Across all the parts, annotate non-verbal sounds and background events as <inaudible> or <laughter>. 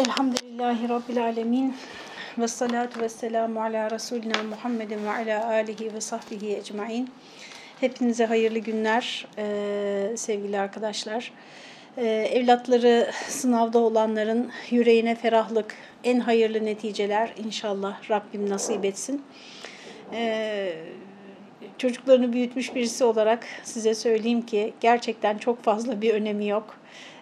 Elhamdülillahi Rabbil Alemin ve salatu ve selamu ala Resulina Muhammedin ve ala alihi ve sahbihi ecmain. Hepinize hayırlı günler ee, sevgili arkadaşlar. Ee, evlatları sınavda olanların yüreğine ferahlık, en hayırlı neticeler inşallah Rabbim nasip etsin. Ee, çocuklarını büyütmüş birisi olarak size söyleyeyim ki gerçekten çok fazla bir önemi yok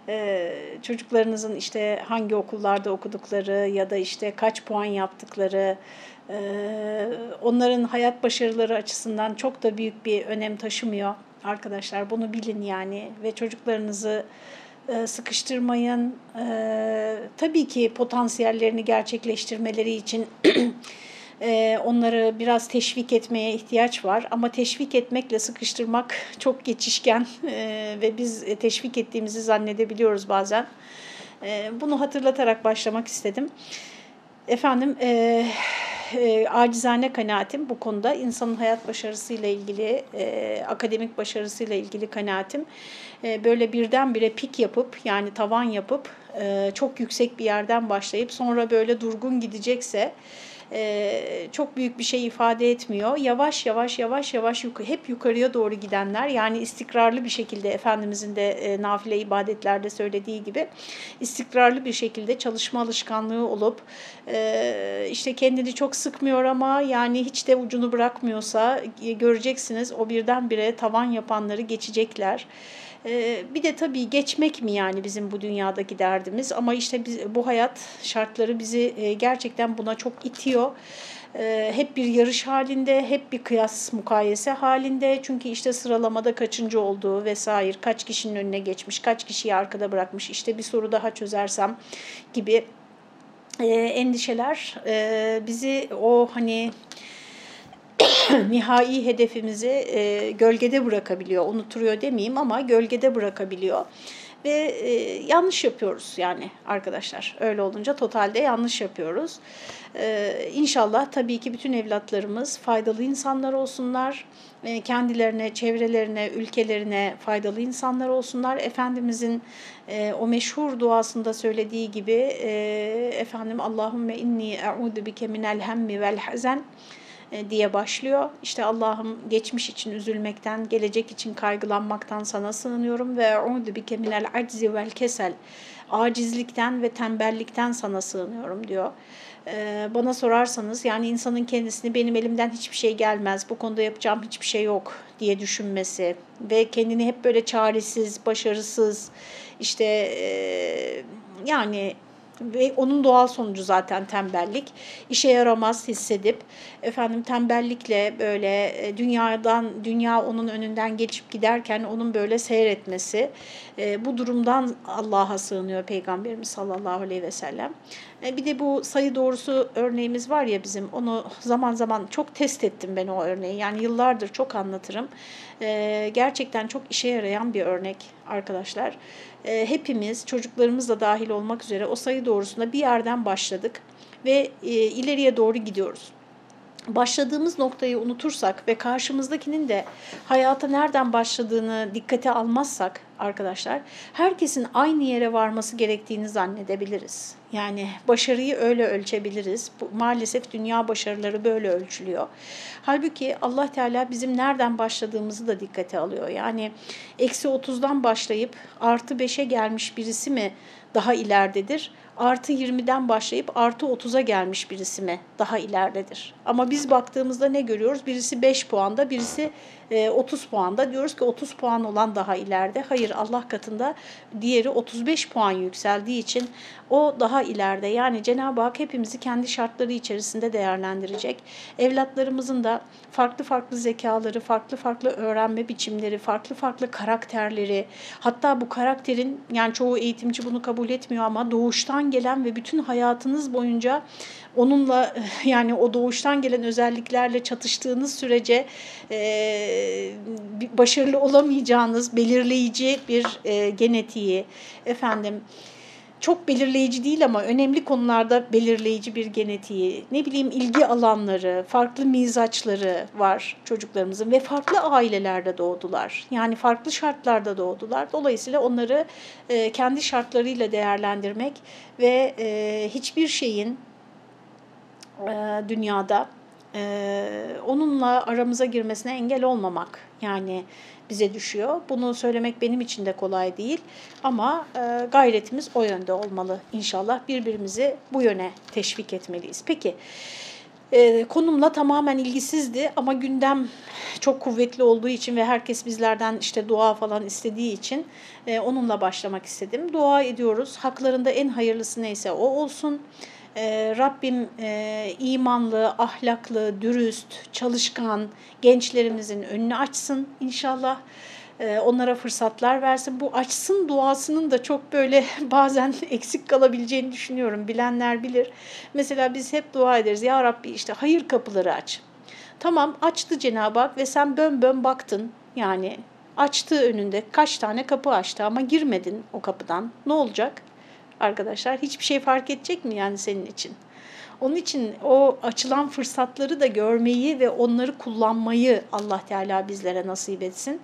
ee, çocuklarınızın işte hangi okullarda okudukları ya da işte kaç puan yaptıkları, e, onların hayat başarıları açısından çok da büyük bir önem taşımıyor arkadaşlar. Bunu bilin yani ve çocuklarınızı e, sıkıştırmayın. E, tabii ki potansiyellerini gerçekleştirmeleri için <clears throat> Ee, onları biraz teşvik etmeye ihtiyaç var. Ama teşvik etmekle sıkıştırmak çok geçişken ee, ve biz teşvik ettiğimizi zannedebiliyoruz bazen. Ee, bunu hatırlatarak başlamak istedim. Efendim, e, e, acizane kanaatim bu konuda insanın hayat başarısıyla ilgili, e, akademik başarısıyla ilgili kanaatim e, böyle birdenbire pik yapıp yani tavan yapıp e, çok yüksek bir yerden başlayıp sonra böyle durgun gidecekse e, çok büyük bir şey ifade etmiyor. Yavaş yavaş yavaş yavaş yuk hep yukarıya doğru gidenler yani istikrarlı bir şekilde Efendimizin de e, nafile ibadetlerde söylediği gibi istikrarlı bir şekilde çalışma alışkanlığı olup e, işte kendini çok sıkmıyor ama yani hiç de ucunu bırakmıyorsa e, göreceksiniz o birdenbire tavan yapanları geçecekler. Ee, bir de tabii geçmek mi yani bizim bu dünyadaki derdimiz ama işte biz, bu hayat şartları bizi e, gerçekten buna çok itiyor. Ee, hep bir yarış halinde, hep bir kıyas mukayese halinde. Çünkü işte sıralamada kaçıncı olduğu vesaire, kaç kişinin önüne geçmiş, kaç kişiyi arkada bırakmış, işte bir soru daha çözersem gibi e, endişeler e, bizi o hani <coughs> nihai hedefimizi e, gölgede bırakabiliyor. Unuturuyor demeyeyim ama gölgede bırakabiliyor. Ve e, yanlış yapıyoruz yani arkadaşlar. Öyle olunca totalde yanlış yapıyoruz. E, inşallah tabii ki bütün evlatlarımız faydalı insanlar olsunlar. E, kendilerine, çevrelerine, ülkelerine faydalı insanlar olsunlar. Efendimizin e, o meşhur duasında söylediği gibi e, efendim Allahümme inni e'udu bike minel hemmi vel hazen diye başlıyor. İşte Allah'ım geçmiş için üzülmekten, gelecek için kaygılanmaktan sana sığınıyorum ve e'udu bike minel aczi vel kesel. Acizlikten ve tembellikten sana sığınıyorum diyor. E, bana sorarsanız yani insanın kendisini benim elimden hiçbir şey gelmez, bu konuda yapacağım hiçbir şey yok diye düşünmesi ve kendini hep böyle çaresiz, başarısız, işte e, yani ve onun doğal sonucu zaten tembellik. İşe yaramaz hissedip efendim tembellikle böyle e, dünyadan dünya onun önünden geçip giderken onun böyle seyretmesi e, bu durumdan Allah'a sığınıyor Peygamberimiz sallallahu aleyhi ve sellem. E, bir de bu sayı doğrusu örneğimiz var ya bizim onu zaman zaman çok test ettim ben o örneği. Yani yıllardır çok anlatırım. Gerçekten çok işe yarayan bir örnek arkadaşlar. Hepimiz çocuklarımız da dahil olmak üzere o sayı doğrusunda bir yerden başladık ve ileriye doğru gidiyoruz başladığımız noktayı unutursak ve karşımızdakinin de hayata nereden başladığını dikkate almazsak arkadaşlar herkesin aynı yere varması gerektiğini zannedebiliriz. Yani başarıyı öyle ölçebiliriz. Bu, maalesef dünya başarıları böyle ölçülüyor. Halbuki Allah Teala bizim nereden başladığımızı da dikkate alıyor. Yani eksi 30'dan başlayıp artı 5'e gelmiş birisi mi daha ileridedir? artı 20'den başlayıp artı 30'a gelmiş birisi mi daha ileridedir. Ama biz baktığımızda ne görüyoruz? Birisi 5 puanda, birisi 30 e, puanda. Diyoruz ki 30 puan olan daha ileride. Hayır Allah katında diğeri 35 puan yükseldiği için o daha ileride. Yani Cenab-ı Hak hepimizi kendi şartları içerisinde değerlendirecek. Evlatlarımızın da farklı farklı zekaları, farklı farklı öğrenme biçimleri, farklı farklı karakterleri, hatta bu karakterin yani çoğu eğitimci bunu kabul etmiyor ama doğuştan gelen ve bütün hayatınız boyunca onunla yani o doğuştan gelen özelliklerle çatıştığınız sürece e, başarılı olamayacağınız belirleyici bir e, genetiği efendim çok belirleyici değil ama önemli konularda belirleyici bir genetiği, ne bileyim ilgi alanları, farklı mizaçları var çocuklarımızın ve farklı ailelerde doğdular. Yani farklı şartlarda doğdular. Dolayısıyla onları kendi şartlarıyla değerlendirmek ve hiçbir şeyin e, dünyada e, onunla aramıza girmesine engel olmamak yani bize düşüyor. Bunu söylemek benim için de kolay değil ama e, gayretimiz o yönde olmalı inşallah. Birbirimizi bu yöne teşvik etmeliyiz. Peki konumla tamamen ilgisizdi ama gündem çok kuvvetli olduğu için ve herkes bizlerden işte dua falan istediği için onunla başlamak istedim. Dua ediyoruz. Haklarında en hayırlısı neyse o olsun. E, Rabbim e, imanlı, ahlaklı, dürüst, çalışkan gençlerimizin önünü açsın inşallah. E, onlara fırsatlar versin. Bu açsın duasının da çok böyle <laughs> bazen eksik kalabileceğini düşünüyorum. Bilenler bilir. Mesela biz hep dua ederiz. Ya Rabbi işte hayır kapıları aç. Tamam açtı Cenab-ı Hak ve sen bön bön baktın. Yani açtığı önünde kaç tane kapı açtı ama girmedin o kapıdan. Ne olacak? Arkadaşlar. Hiçbir şey fark edecek mi yani senin için? Onun için o açılan fırsatları da görmeyi ve onları kullanmayı Allah Teala bizlere nasip etsin.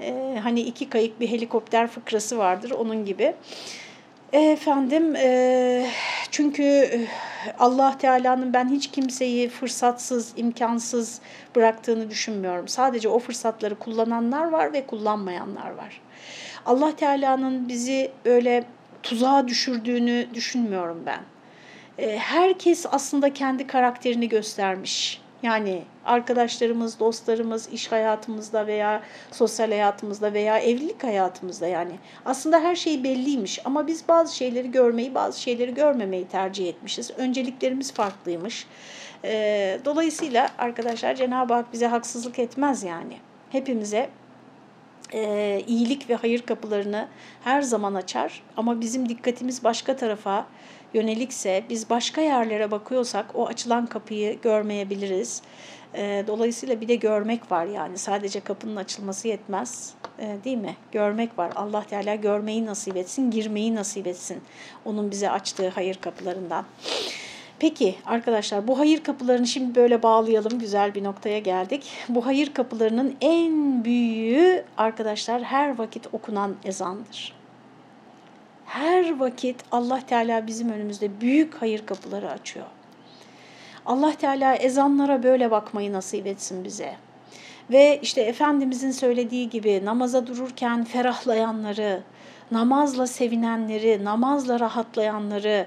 Ee, hani iki kayık bir helikopter fıkrası vardır onun gibi. Efendim e, çünkü Allah Teala'nın ben hiç kimseyi fırsatsız, imkansız bıraktığını düşünmüyorum. Sadece o fırsatları kullananlar var ve kullanmayanlar var. Allah Teala'nın bizi böyle tuzağa düşürdüğünü düşünmüyorum ben. E, herkes aslında kendi karakterini göstermiş. Yani arkadaşlarımız, dostlarımız, iş hayatımızda veya sosyal hayatımızda veya evlilik hayatımızda yani. Aslında her şey belliymiş ama biz bazı şeyleri görmeyi, bazı şeyleri görmemeyi tercih etmişiz. Önceliklerimiz farklıymış. E, dolayısıyla arkadaşlar Cenab-ı Hak bize haksızlık etmez yani. Hepimize e, iyilik ve hayır kapılarını her zaman açar. Ama bizim dikkatimiz başka tarafa yönelikse, biz başka yerlere bakıyorsak o açılan kapıyı görmeyebiliriz. E, dolayısıyla bir de görmek var yani sadece kapının açılması yetmez e, değil mi? Görmek var. Allah Teala görmeyi nasip etsin, girmeyi nasip etsin onun bize açtığı hayır kapılarından. Peki arkadaşlar bu hayır kapılarını şimdi böyle bağlayalım. Güzel bir noktaya geldik. Bu hayır kapılarının en büyüğü arkadaşlar her vakit okunan ezandır. Her vakit Allah Teala bizim önümüzde büyük hayır kapıları açıyor. Allah Teala ezanlara böyle bakmayı nasip etsin bize. Ve işte Efendimizin söylediği gibi namaza dururken ferahlayanları, namazla sevinenleri, namazla rahatlayanları,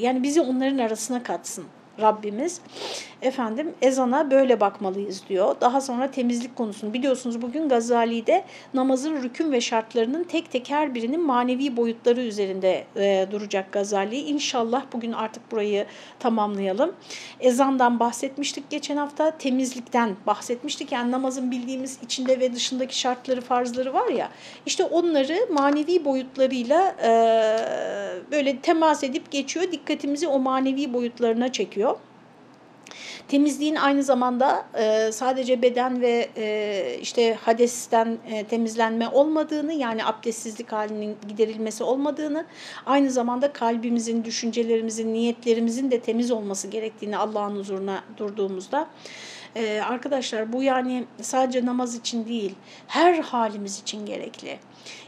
yani bizi onların arasına katsın. Rabbimiz efendim ezana böyle bakmalıyız diyor. Daha sonra temizlik konusunu biliyorsunuz bugün Gazali'de namazın rüküm ve şartlarının tek tek her birinin manevi boyutları üzerinde e, duracak Gazali. İnşallah bugün artık burayı tamamlayalım. Ezandan bahsetmiştik geçen hafta, temizlikten bahsetmiştik. Yani namazın bildiğimiz içinde ve dışındaki şartları, farzları var ya. İşte onları manevi boyutlarıyla e, böyle temas edip geçiyor. Dikkatimizi o manevi boyutlarına çekiyor. Temizliğin aynı zamanda e, sadece beden ve e, işte hadesten e, temizlenme olmadığını yani abdestsizlik halinin giderilmesi olmadığını aynı zamanda kalbimizin, düşüncelerimizin, niyetlerimizin de temiz olması gerektiğini Allah'ın huzuruna durduğumuzda ee, arkadaşlar bu yani sadece namaz için değil, her halimiz için gerekli.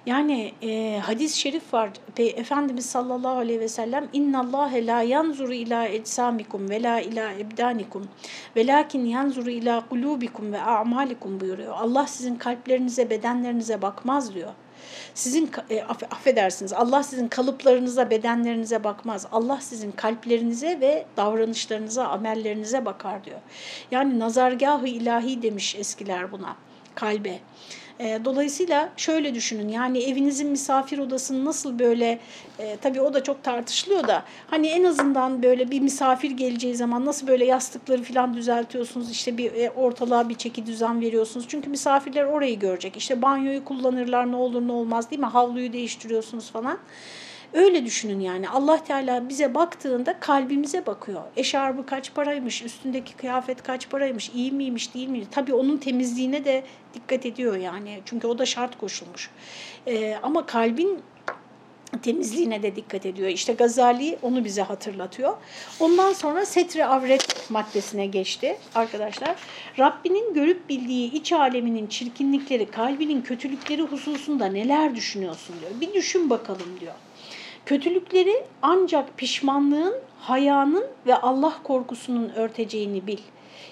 Yani e, hadis-i şerif var. Efendimiz sallallahu aleyhi ve sellem inna Allah la yanzuru ila eczamikum ve la ila ebdanikum velakin yanzuru ila kulubikum ve a'malikum buyuruyor. Allah sizin kalplerinize, bedenlerinize bakmaz diyor. Sizin e, affedersiniz Allah sizin kalıplarınıza, bedenlerinize bakmaz. Allah sizin kalplerinize ve davranışlarınıza, amellerinize bakar diyor. Yani nazargahı ilahi demiş eskiler buna, kalbe. E, dolayısıyla şöyle düşünün yani evinizin misafir odasını nasıl böyle e, tabii o da çok tartışılıyor da hani en azından böyle bir misafir geleceği zaman nasıl böyle yastıkları falan düzeltiyorsunuz işte bir e, ortalığa bir çeki düzen veriyorsunuz. Çünkü misafirler orayı görecek işte banyoyu kullanırlar ne olur ne olmaz değil mi havluyu değiştiriyorsunuz falan. Öyle düşünün yani Allah Teala bize baktığında kalbimize bakıyor. Eşarbı kaç paraymış, üstündeki kıyafet kaç paraymış, iyi miymiş, değil miymiş? Tabii onun temizliğine de dikkat ediyor yani. Çünkü o da şart koşulmuş. Ee, ama kalbin temizliğine de dikkat ediyor. İşte Gazali onu bize hatırlatıyor. Ondan sonra setre avret maddesine geçti arkadaşlar. Rabbinin görüp bildiği iç aleminin çirkinlikleri, kalbinin kötülükleri hususunda neler düşünüyorsun diyor. Bir düşün bakalım diyor. Kötülükleri ancak pişmanlığın, hayanın ve Allah korkusunun örteceğini bil.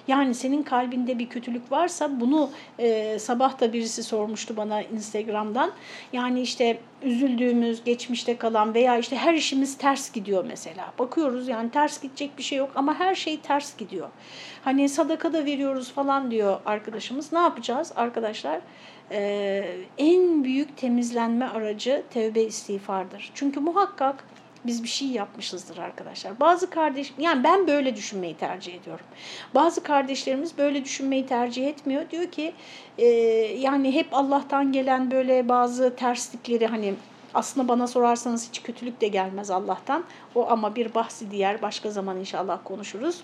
Yani senin kalbinde bir kötülük varsa bunu e, sabah da birisi sormuştu bana Instagram'dan. Yani işte üzüldüğümüz, geçmişte kalan veya işte her işimiz ters gidiyor mesela. Bakıyoruz yani ters gidecek bir şey yok ama her şey ters gidiyor. Hani sadaka da veriyoruz falan diyor arkadaşımız. Ne yapacağız arkadaşlar? Ee, en büyük temizlenme aracı tevbe istiğfardır. Çünkü muhakkak biz bir şey yapmışızdır arkadaşlar. Bazı kardeş, yani ben böyle düşünmeyi tercih ediyorum. Bazı kardeşlerimiz böyle düşünmeyi tercih etmiyor. Diyor ki e, yani hep Allah'tan gelen böyle bazı terslikleri hani aslında bana sorarsanız hiç kötülük de gelmez Allah'tan. O ama bir bahsi diğer başka zaman inşallah konuşuruz.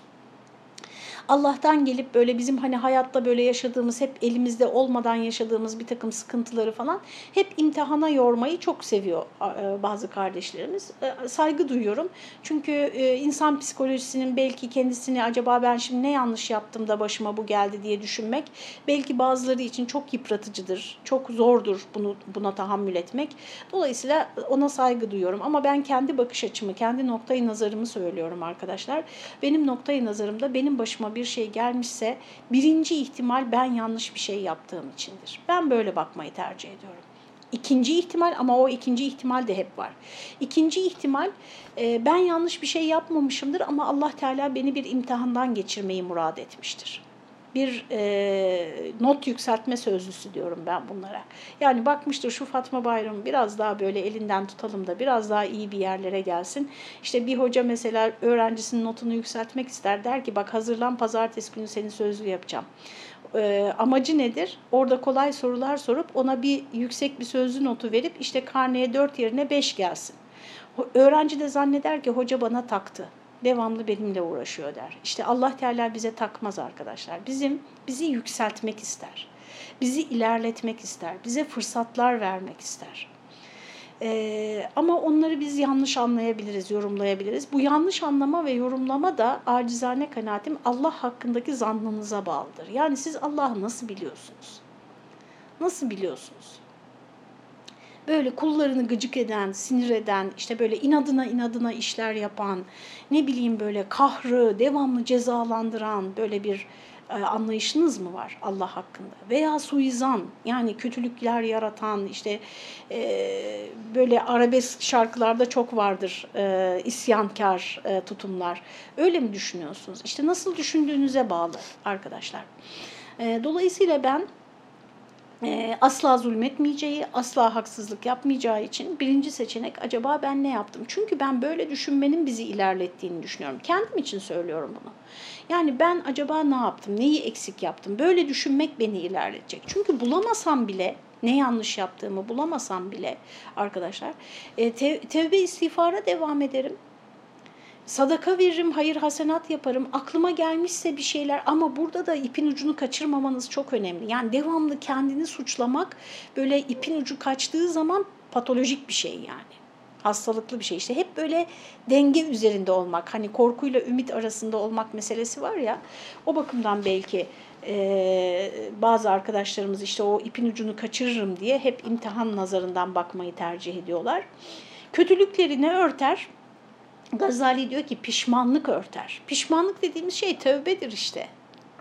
Allah'tan gelip böyle bizim hani hayatta böyle yaşadığımız hep elimizde olmadan yaşadığımız bir takım sıkıntıları falan hep imtihana yormayı çok seviyor e, bazı kardeşlerimiz. E, saygı duyuyorum. Çünkü e, insan psikolojisinin belki kendisini acaba ben şimdi ne yanlış yaptım da başıma bu geldi diye düşünmek belki bazıları için çok yıpratıcıdır. Çok zordur bunu buna tahammül etmek. Dolayısıyla ona saygı duyuyorum ama ben kendi bakış açımı, kendi noktayı nazarımı söylüyorum arkadaşlar. Benim noktayı nazarımda benim başıma bir şey gelmişse birinci ihtimal ben yanlış bir şey yaptığım içindir. Ben böyle bakmayı tercih ediyorum. İkinci ihtimal ama o ikinci ihtimal de hep var. İkinci ihtimal e, ben yanlış bir şey yapmamışımdır ama Allah Teala beni bir imtihandan geçirmeyi murad etmiştir bir e, not yükseltme sözlüsü diyorum ben bunlara. Yani bakmıştır şu Fatma Bayram biraz daha böyle elinden tutalım da biraz daha iyi bir yerlere gelsin. İşte bir hoca mesela öğrencisinin notunu yükseltmek ister der ki bak hazırlan pazartesi günü seni sözlü yapacağım. E, amacı nedir? Orada kolay sorular sorup ona bir yüksek bir sözlü notu verip işte karneye 4 yerine 5 gelsin. Öğrenci de zanneder ki hoca bana taktı devamlı benimle uğraşıyor der. İşte Allah Teala bize takmaz arkadaşlar. Bizim bizi yükseltmek ister. Bizi ilerletmek ister. Bize fırsatlar vermek ister. Ee, ama onları biz yanlış anlayabiliriz, yorumlayabiliriz. Bu yanlış anlama ve yorumlama da acizane kanaatim Allah hakkındaki zannınıza bağlıdır. Yani siz Allah'ı nasıl biliyorsunuz? Nasıl biliyorsunuz? Böyle kullarını gıcık eden, sinir eden, işte böyle inadına inadına işler yapan, ne bileyim böyle kahrı devamlı cezalandıran böyle bir e, anlayışınız mı var Allah hakkında? Veya suizan yani kötülükler yaratan işte e, böyle arabesk şarkılarda çok vardır e, isyankar e, tutumlar. Öyle mi düşünüyorsunuz? İşte nasıl düşündüğünüze bağlı arkadaşlar. E, dolayısıyla ben e, asla zulmetmeyeceği, asla haksızlık yapmayacağı için birinci seçenek acaba ben ne yaptım? Çünkü ben böyle düşünmenin bizi ilerlettiğini düşünüyorum. Kendim için söylüyorum bunu. Yani ben acaba ne yaptım, neyi eksik yaptım? Böyle düşünmek beni ilerletecek. Çünkü bulamasam bile ne yanlış yaptığımı bulamasam bile arkadaşlar e, tev tevbe istiğfara devam ederim sadaka veririm, hayır hasenat yaparım. Aklıma gelmişse bir şeyler ama burada da ipin ucunu kaçırmamanız çok önemli. Yani devamlı kendini suçlamak böyle ipin ucu kaçtığı zaman patolojik bir şey yani. Hastalıklı bir şey işte hep böyle denge üzerinde olmak hani korkuyla ümit arasında olmak meselesi var ya o bakımdan belki e, bazı arkadaşlarımız işte o ipin ucunu kaçırırım diye hep imtihan nazarından bakmayı tercih ediyorlar. Kötülükleri ne örter? Gazali diyor ki pişmanlık örter. Pişmanlık dediğimiz şey tövbedir işte.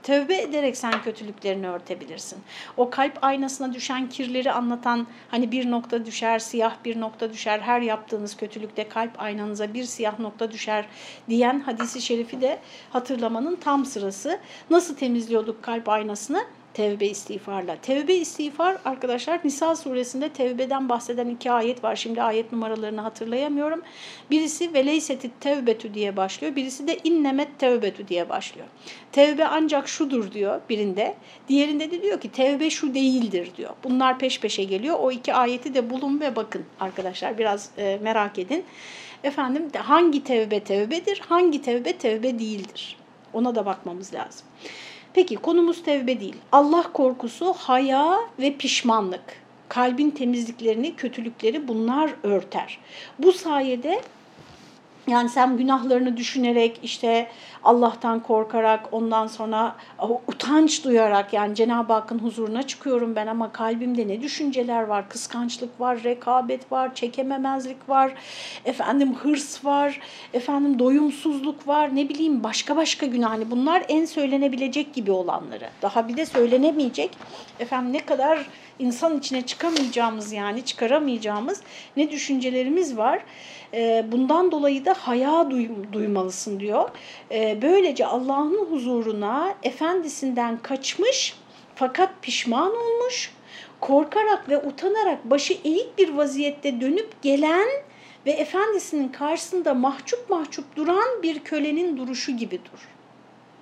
Tövbe ederek sen kötülüklerini örtebilirsin. O kalp aynasına düşen kirleri anlatan hani bir nokta düşer, siyah bir nokta düşer, her yaptığınız kötülükte kalp aynanıza bir siyah nokta düşer diyen hadisi şerifi de hatırlamanın tam sırası. Nasıl temizliyorduk kalp aynasını? Tevbe istiğfarla. Tevbe istiğfar arkadaşlar Nisa suresinde tevbeden bahseden iki ayet var. Şimdi ayet numaralarını hatırlayamıyorum. Birisi veleysetit tevbetü diye başlıyor. Birisi de innemet tevbetü diye başlıyor. Tevbe ancak şudur diyor birinde. Diğerinde de diyor ki tevbe şu değildir diyor. Bunlar peş peşe geliyor. O iki ayeti de bulun ve bakın arkadaşlar biraz e, merak edin. Efendim hangi tevbe tevbedir, hangi tevbe tevbe değildir? Ona da bakmamız lazım. Peki konumuz tevbe değil. Allah korkusu, haya ve pişmanlık. Kalbin temizliklerini, kötülükleri bunlar örter. Bu sayede yani sen günahlarını düşünerek işte Allah'tan korkarak ondan sonra utanç duyarak yani Cenab-ı Hakk'ın huzuruna çıkıyorum ben ama kalbimde ne düşünceler var? Kıskançlık var, rekabet var, çekememezlik var, efendim hırs var, efendim doyumsuzluk var, ne bileyim başka başka günah. Hani bunlar en söylenebilecek gibi olanları. Daha bir de söylenemeyecek. Efendim ne kadar insan içine çıkamayacağımız yani çıkaramayacağımız ne düşüncelerimiz var. Ee, bundan dolayı da haya duymalısın diyor. Ee, böylece Allah'ın huzuruna efendisinden kaçmış fakat pişman olmuş, korkarak ve utanarak başı eğik bir vaziyette dönüp gelen ve efendisinin karşısında mahcup mahcup duran bir kölenin duruşu gibi dur.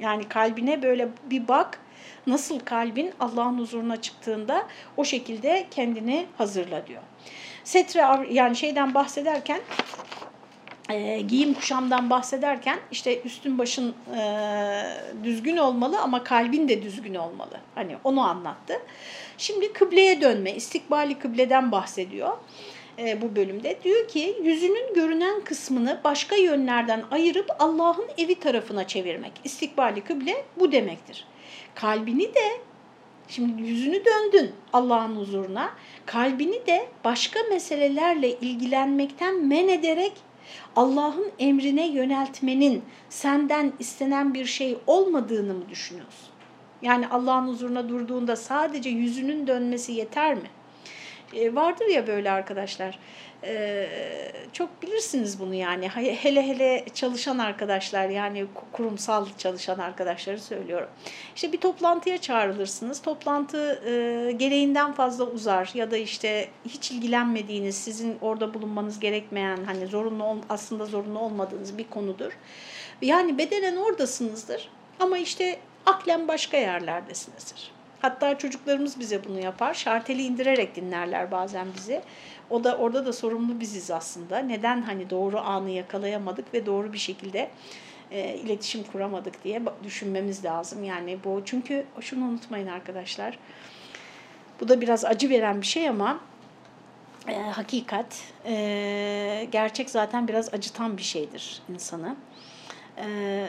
Yani kalbine böyle bir bak, nasıl kalbin Allah'ın huzuruna çıktığında o şekilde kendini hazırla diyor. Setre yani şeyden bahsederken e, giyim kuşamdan bahsederken işte üstün başın e, düzgün olmalı ama kalbin de düzgün olmalı. Hani onu anlattı. Şimdi kıbleye dönme, istikbali kıbleden bahsediyor e, bu bölümde. Diyor ki yüzünün görünen kısmını başka yönlerden ayırıp Allah'ın evi tarafına çevirmek. İstikbali kıble bu demektir. Kalbini de Şimdi yüzünü döndün Allah'ın huzuruna. Kalbini de başka meselelerle ilgilenmekten men ederek Allah'ın emrine yöneltmenin senden istenen bir şey olmadığını mı düşünüyorsun? Yani Allah'ın huzuruna durduğunda sadece yüzünün dönmesi yeter mi? E, vardır ya böyle arkadaşlar. E, çok bilirsiniz bunu yani. Hele hele çalışan arkadaşlar yani kurumsal çalışan arkadaşları söylüyorum. İşte bir toplantıya çağrılırsınız. Toplantı e, gereğinden fazla uzar ya da işte hiç ilgilenmediğiniz, sizin orada bulunmanız gerekmeyen, hani zorunlu aslında zorunlu olmadığınız bir konudur. Yani bedenen oradasınızdır ama işte aklen başka yerlerdesinizdir. Hatta çocuklarımız bize bunu yapar. Şarteli indirerek dinlerler bazen bizi. O da orada da sorumlu biziz aslında. Neden hani doğru anı yakalayamadık ve doğru bir şekilde e, iletişim kuramadık diye düşünmemiz lazım. Yani bu çünkü şunu unutmayın arkadaşlar. Bu da biraz acı veren bir şey ama e, hakikat, e, gerçek zaten biraz acıtan bir şeydir insanı. E,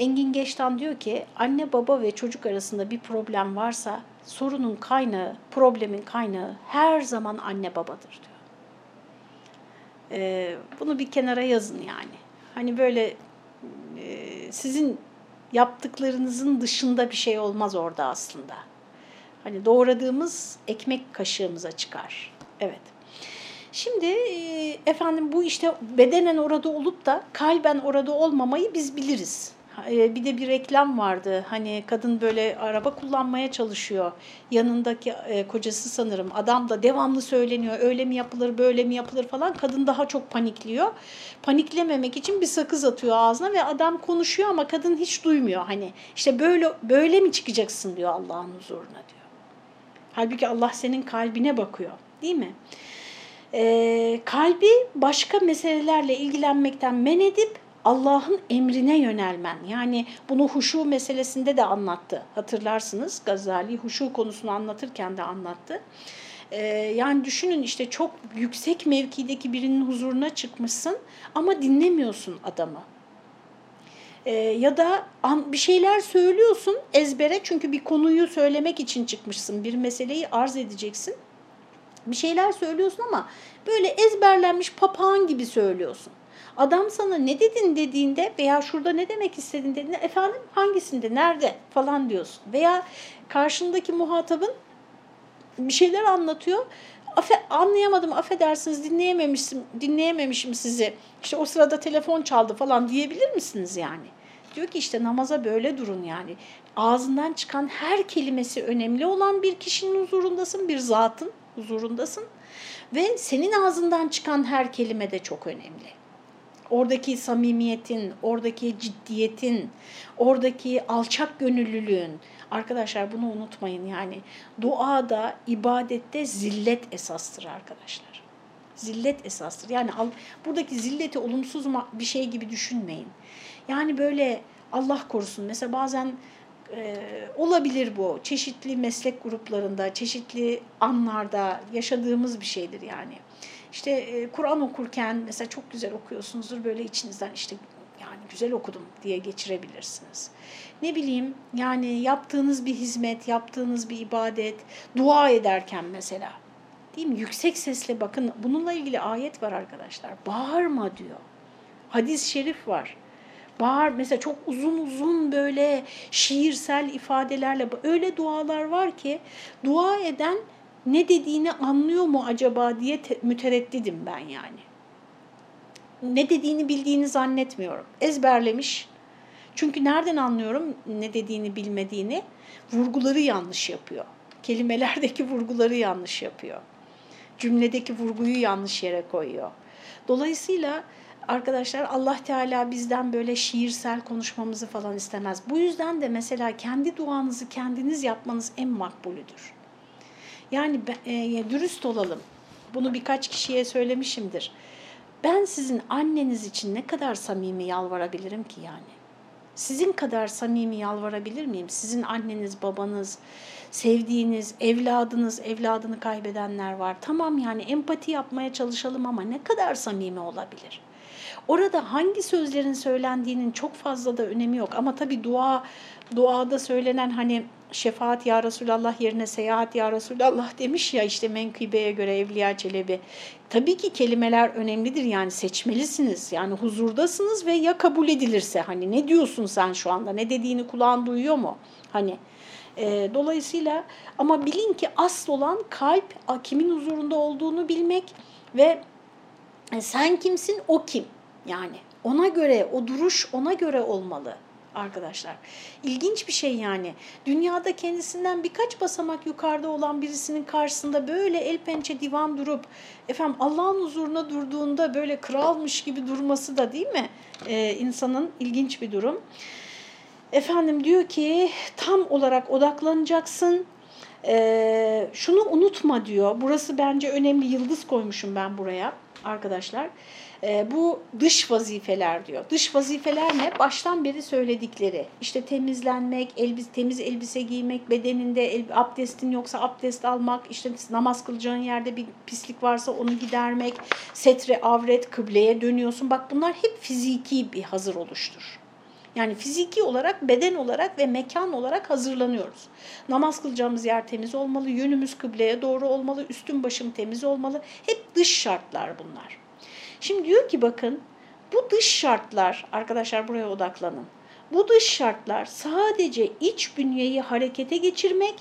Engin Geçtan diyor ki anne baba ve çocuk arasında bir problem varsa sorunun kaynağı, problemin kaynağı her zaman anne babadır diyor. Ee, bunu bir kenara yazın yani. Hani böyle e, sizin yaptıklarınızın dışında bir şey olmaz orada aslında. Hani doğradığımız ekmek kaşığımıza çıkar. Evet. Şimdi e, efendim bu işte bedenen orada olup da kalben orada olmamayı biz biliriz. E, bir de bir reklam vardı. Hani kadın böyle araba kullanmaya çalışıyor. Yanındaki e, kocası sanırım adam da devamlı söyleniyor. Öyle mi yapılır, böyle mi yapılır falan. Kadın daha çok panikliyor. Paniklememek için bir sakız atıyor ağzına ve adam konuşuyor ama kadın hiç duymuyor. Hani işte böyle böyle mi çıkacaksın diyor Allah'ın huzuruna diyor. Halbuki Allah senin kalbine bakıyor. Değil mi? Ee, kalbi başka meselelerle ilgilenmekten men edip Allah'ın emrine yönelmen. Yani bunu huşu meselesinde de anlattı. Hatırlarsınız Gazali huşu konusunu anlatırken de anlattı. Ee, yani düşünün işte çok yüksek mevkideki birinin huzuruna çıkmışsın ama dinlemiyorsun adamı. Ee, ya da bir şeyler söylüyorsun ezbere çünkü bir konuyu söylemek için çıkmışsın. Bir meseleyi arz edeceksin. Bir şeyler söylüyorsun ama böyle ezberlenmiş papağan gibi söylüyorsun. Adam sana ne dedin dediğinde veya şurada ne demek istedin dediğinde efendim hangisinde, nerede falan diyorsun. Veya karşındaki muhatabın bir şeyler anlatıyor. Afe, anlayamadım, affedersiniz dinleyememişim, dinleyememişim sizi. İşte o sırada telefon çaldı falan diyebilir misiniz yani? Diyor ki işte namaza böyle durun yani. Ağzından çıkan her kelimesi önemli olan bir kişinin huzurundasın, bir zatın huzurundasın. Ve senin ağzından çıkan her kelime de çok önemli oradaki samimiyetin, oradaki ciddiyetin, oradaki alçak gönüllülüğün, arkadaşlar bunu unutmayın yani duada, ibadette zillet esastır arkadaşlar. Zillet esastır. Yani buradaki zilleti olumsuz bir şey gibi düşünmeyin. Yani böyle Allah korusun mesela bazen Ee, olabilir bu. Çeşitli meslek gruplarında, çeşitli anlarda yaşadığımız bir şeydir yani. İşte e, Kur'an okurken mesela çok güzel okuyorsunuzdur böyle içinizden işte yani güzel okudum diye geçirebilirsiniz. Ne bileyim yani yaptığınız bir hizmet, yaptığınız bir ibadet, dua ederken mesela değil mi? Yüksek sesle bakın bununla ilgili ayet var arkadaşlar. Bağırma diyor. Hadis-i şerif var. Bağır mesela çok uzun uzun böyle şiirsel ifadelerle öyle dualar var ki dua eden ne dediğini anlıyor mu acaba diye mütereddidim ben yani. Ne dediğini bildiğini zannetmiyorum. Ezberlemiş. Çünkü nereden anlıyorum ne dediğini bilmediğini? Vurguları yanlış yapıyor. Kelimelerdeki <laughs> vurguları yanlış yapıyor. Cümledeki vurguyu yanlış yere koyuyor. Dolayısıyla arkadaşlar Allah Teala bizden böyle şiirsel konuşmamızı falan istemez. Bu yüzden de mesela kendi duanızı kendiniz yapmanız en makbulüdür. Yani e, dürüst olalım. Bunu birkaç kişiye söylemişimdir. Ben sizin anneniz için ne kadar samimi yalvarabilirim ki yani? Sizin kadar samimi yalvarabilir miyim? Sizin anneniz, babanız, sevdiğiniz, evladınız, evladını kaybedenler var. Tamam yani empati yapmaya çalışalım ama ne kadar samimi olabilir? Orada hangi sözlerin söylendiğinin çok fazla da önemi yok. Ama tabii dua, duada söylenen hani şefaat ya Resulallah yerine seyahat ya Resulallah demiş ya işte menkıbeye göre Evliya Çelebi. Tabii ki kelimeler önemlidir yani seçmelisiniz. Yani huzurdasınız ve ya kabul edilirse hani ne diyorsun sen şu anda ne dediğini kulağın duyuyor mu? Hani e, dolayısıyla ama bilin ki asıl olan kalp kimin huzurunda olduğunu bilmek ve e, sen kimsin o kim yani ona göre o duruş ona göre olmalı arkadaşlar. İlginç bir şey yani. Dünyada kendisinden birkaç basamak yukarıda olan birisinin karşısında böyle el pençe divan durup efendim Allah'ın huzuruna durduğunda böyle kralmış gibi durması da değil mi? Ee, insanın ilginç bir durum. Efendim diyor ki tam olarak odaklanacaksın. Ee, şunu unutma diyor. Burası bence önemli. Yıldız koymuşum ben buraya arkadaşlar. E, bu dış vazifeler diyor. Dış vazifeler ne? Baştan beri söyledikleri. İşte temizlenmek, elbis, temiz elbise giymek, bedeninde el, abdestin yoksa abdest almak, işte namaz kılacağın yerde bir pislik varsa onu gidermek, setre, avret, kıbleye dönüyorsun. Bak bunlar hep fiziki bir hazır oluştur. Yani fiziki olarak, beden olarak ve mekan olarak hazırlanıyoruz. Namaz kılacağımız yer temiz olmalı, yönümüz kıbleye doğru olmalı, üstün başım temiz olmalı. Hep dış şartlar bunlar. Şimdi diyor ki bakın bu dış şartlar, arkadaşlar buraya odaklanın. Bu dış şartlar sadece iç bünyeyi harekete geçirmek,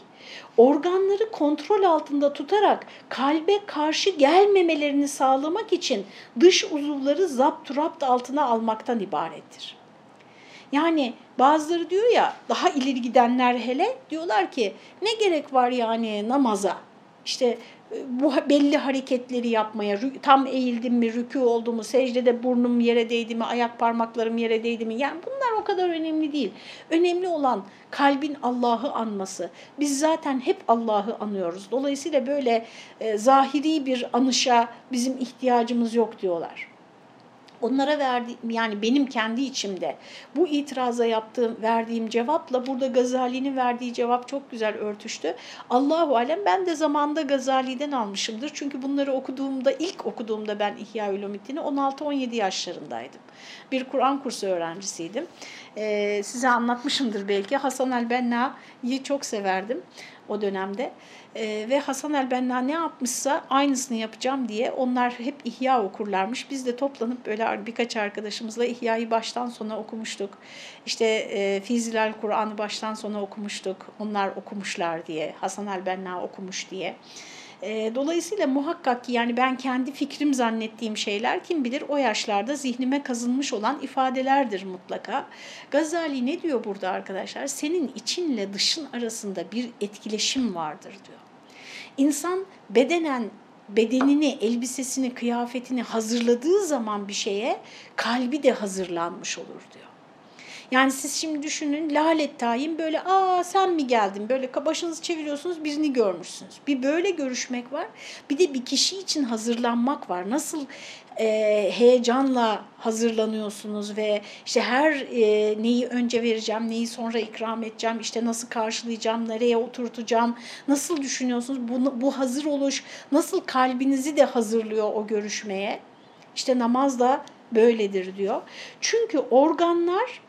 organları kontrol altında tutarak kalbe karşı gelmemelerini sağlamak için dış uzuvları zapt rapt altına almaktan ibarettir. Yani bazıları diyor ya daha ileri gidenler hele diyorlar ki ne gerek var yani namaza? İşte bu belli hareketleri yapmaya, tam eğildim mi, rükû oldu mu, secdede burnum yere değdi mi, ayak parmaklarım yere değdi mi? Yani bunlar o kadar önemli değil. Önemli olan kalbin Allah'ı anması. Biz zaten hep Allah'ı anıyoruz. Dolayısıyla böyle e, zahiri bir anışa bizim ihtiyacımız yok diyorlar onlara verdiğim yani benim kendi içimde bu itiraza yaptığım verdiğim cevapla burada Gazali'nin verdiği cevap çok güzel örtüştü. Allahu alem ben de zamanda Gazali'den almışımdır. Çünkü bunları okuduğumda ilk okuduğumda ben İhya Ulumuddin'i 16-17 yaşlarındaydım. Bir Kur'an kursu öğrencisiydim. Ee, size anlatmışımdır belki. Hasan el-Benna'yı çok severdim o dönemde. E, ve Hasan el-Benna ne yapmışsa aynısını yapacağım diye onlar hep ihya okurlarmış. Biz de toplanıp böyle birkaç arkadaşımızla ihyayı baştan sona okumuştuk. İşte e, Fizilal Kur'an'ı baştan sona okumuştuk. Onlar okumuşlar diye, Hasan el-Benna okumuş diye. E, dolayısıyla muhakkak ki yani ben kendi fikrim zannettiğim şeyler kim bilir o yaşlarda zihnime kazınmış olan ifadelerdir mutlaka. Gazali ne diyor burada arkadaşlar? Senin içinle dışın arasında bir etkileşim vardır diyor. İnsan bedenen bedenini, elbisesini, kıyafetini hazırladığı zaman bir şeye kalbi de hazırlanmış olur diyor. Yani siz şimdi düşünün lalet tayin böyle aa sen mi geldin böyle başınızı çeviriyorsunuz birini görmüşsünüz. Bir böyle görüşmek var bir de bir kişi için hazırlanmak var. Nasıl e, heyecanla hazırlanıyorsunuz ve işte her e, neyi önce vereceğim, neyi sonra ikram edeceğim, işte nasıl karşılayacağım, nereye oturtacağım, nasıl düşünüyorsunuz? Bu, bu hazır oluş nasıl kalbinizi de hazırlıyor o görüşmeye? İşte namaz da böyledir diyor. Çünkü organlar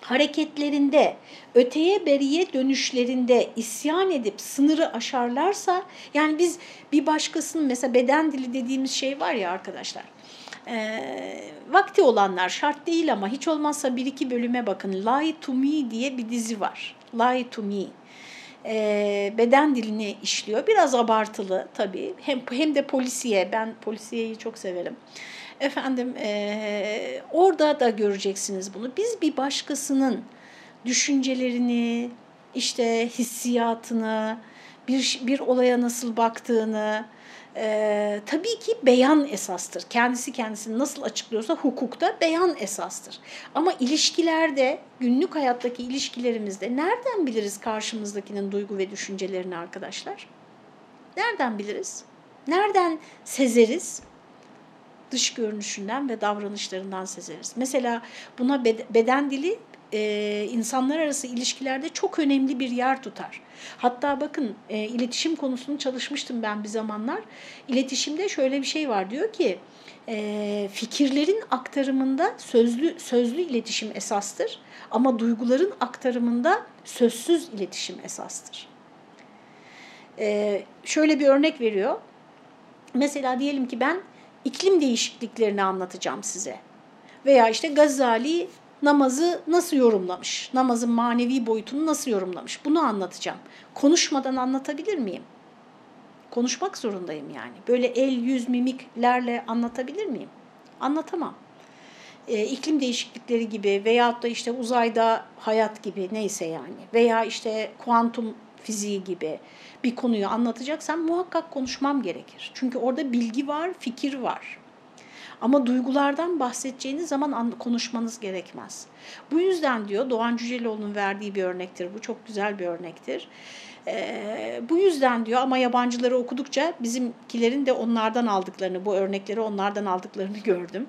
hareketlerinde, öteye beriye dönüşlerinde isyan edip sınırı aşarlarsa, yani biz bir başkasının mesela beden dili dediğimiz şey var ya arkadaşlar, e, vakti olanlar şart değil ama hiç olmazsa bir iki bölüme bakın. Lie to Me diye bir dizi var. Lie to Me. E, beden dilini işliyor. Biraz abartılı tabii. Hem, hem de polisiye. Ben polisiyeyi çok severim. Efendim e, orada da göreceksiniz bunu. Biz bir başkasının düşüncelerini, işte hissiyatını, bir, bir olaya nasıl baktığını, e, tabii ki beyan esastır. Kendisi kendisini nasıl açıklıyorsa hukukta beyan esastır. Ama ilişkilerde, günlük hayattaki ilişkilerimizde nereden biliriz karşımızdakinin duygu ve düşüncelerini arkadaşlar? Nereden biliriz? Nereden sezeriz? Dış görünüşünden ve davranışlarından sezeriz. Mesela buna beden dili e, insanlar arası ilişkilerde çok önemli bir yer tutar. Hatta bakın e, iletişim konusunu çalışmıştım ben bir zamanlar. İletişimde şöyle bir şey var diyor ki e, fikirlerin aktarımında sözlü sözlü iletişim esastır ama duyguların aktarımında sözsüz iletişim esastır. Şöyle bir örnek veriyor. Mesela diyelim ki ben iklim değişikliklerini anlatacağım size. Veya işte Gazali namazı nasıl yorumlamış, namazın manevi boyutunu nasıl yorumlamış bunu anlatacağım. Konuşmadan anlatabilir miyim? Konuşmak zorundayım yani. Böyle el, yüz, mimiklerle anlatabilir miyim? Anlatamam. E, iklim değişiklikleri gibi veyahut da işte uzayda hayat gibi neyse yani veya işte kuantum fiziği gibi bir konuyu anlatacaksam muhakkak konuşmam gerekir. Çünkü orada bilgi var, fikir var. Ama duygulardan bahsedeceğiniz zaman konuşmanız gerekmez. Bu yüzden diyor Doğan Cüceloğlu'nun verdiği bir örnektir. Bu çok güzel bir örnektir. Ee, bu yüzden diyor ama yabancıları okudukça bizimkilerin de onlardan aldıklarını, bu örnekleri onlardan aldıklarını <laughs> gördüm.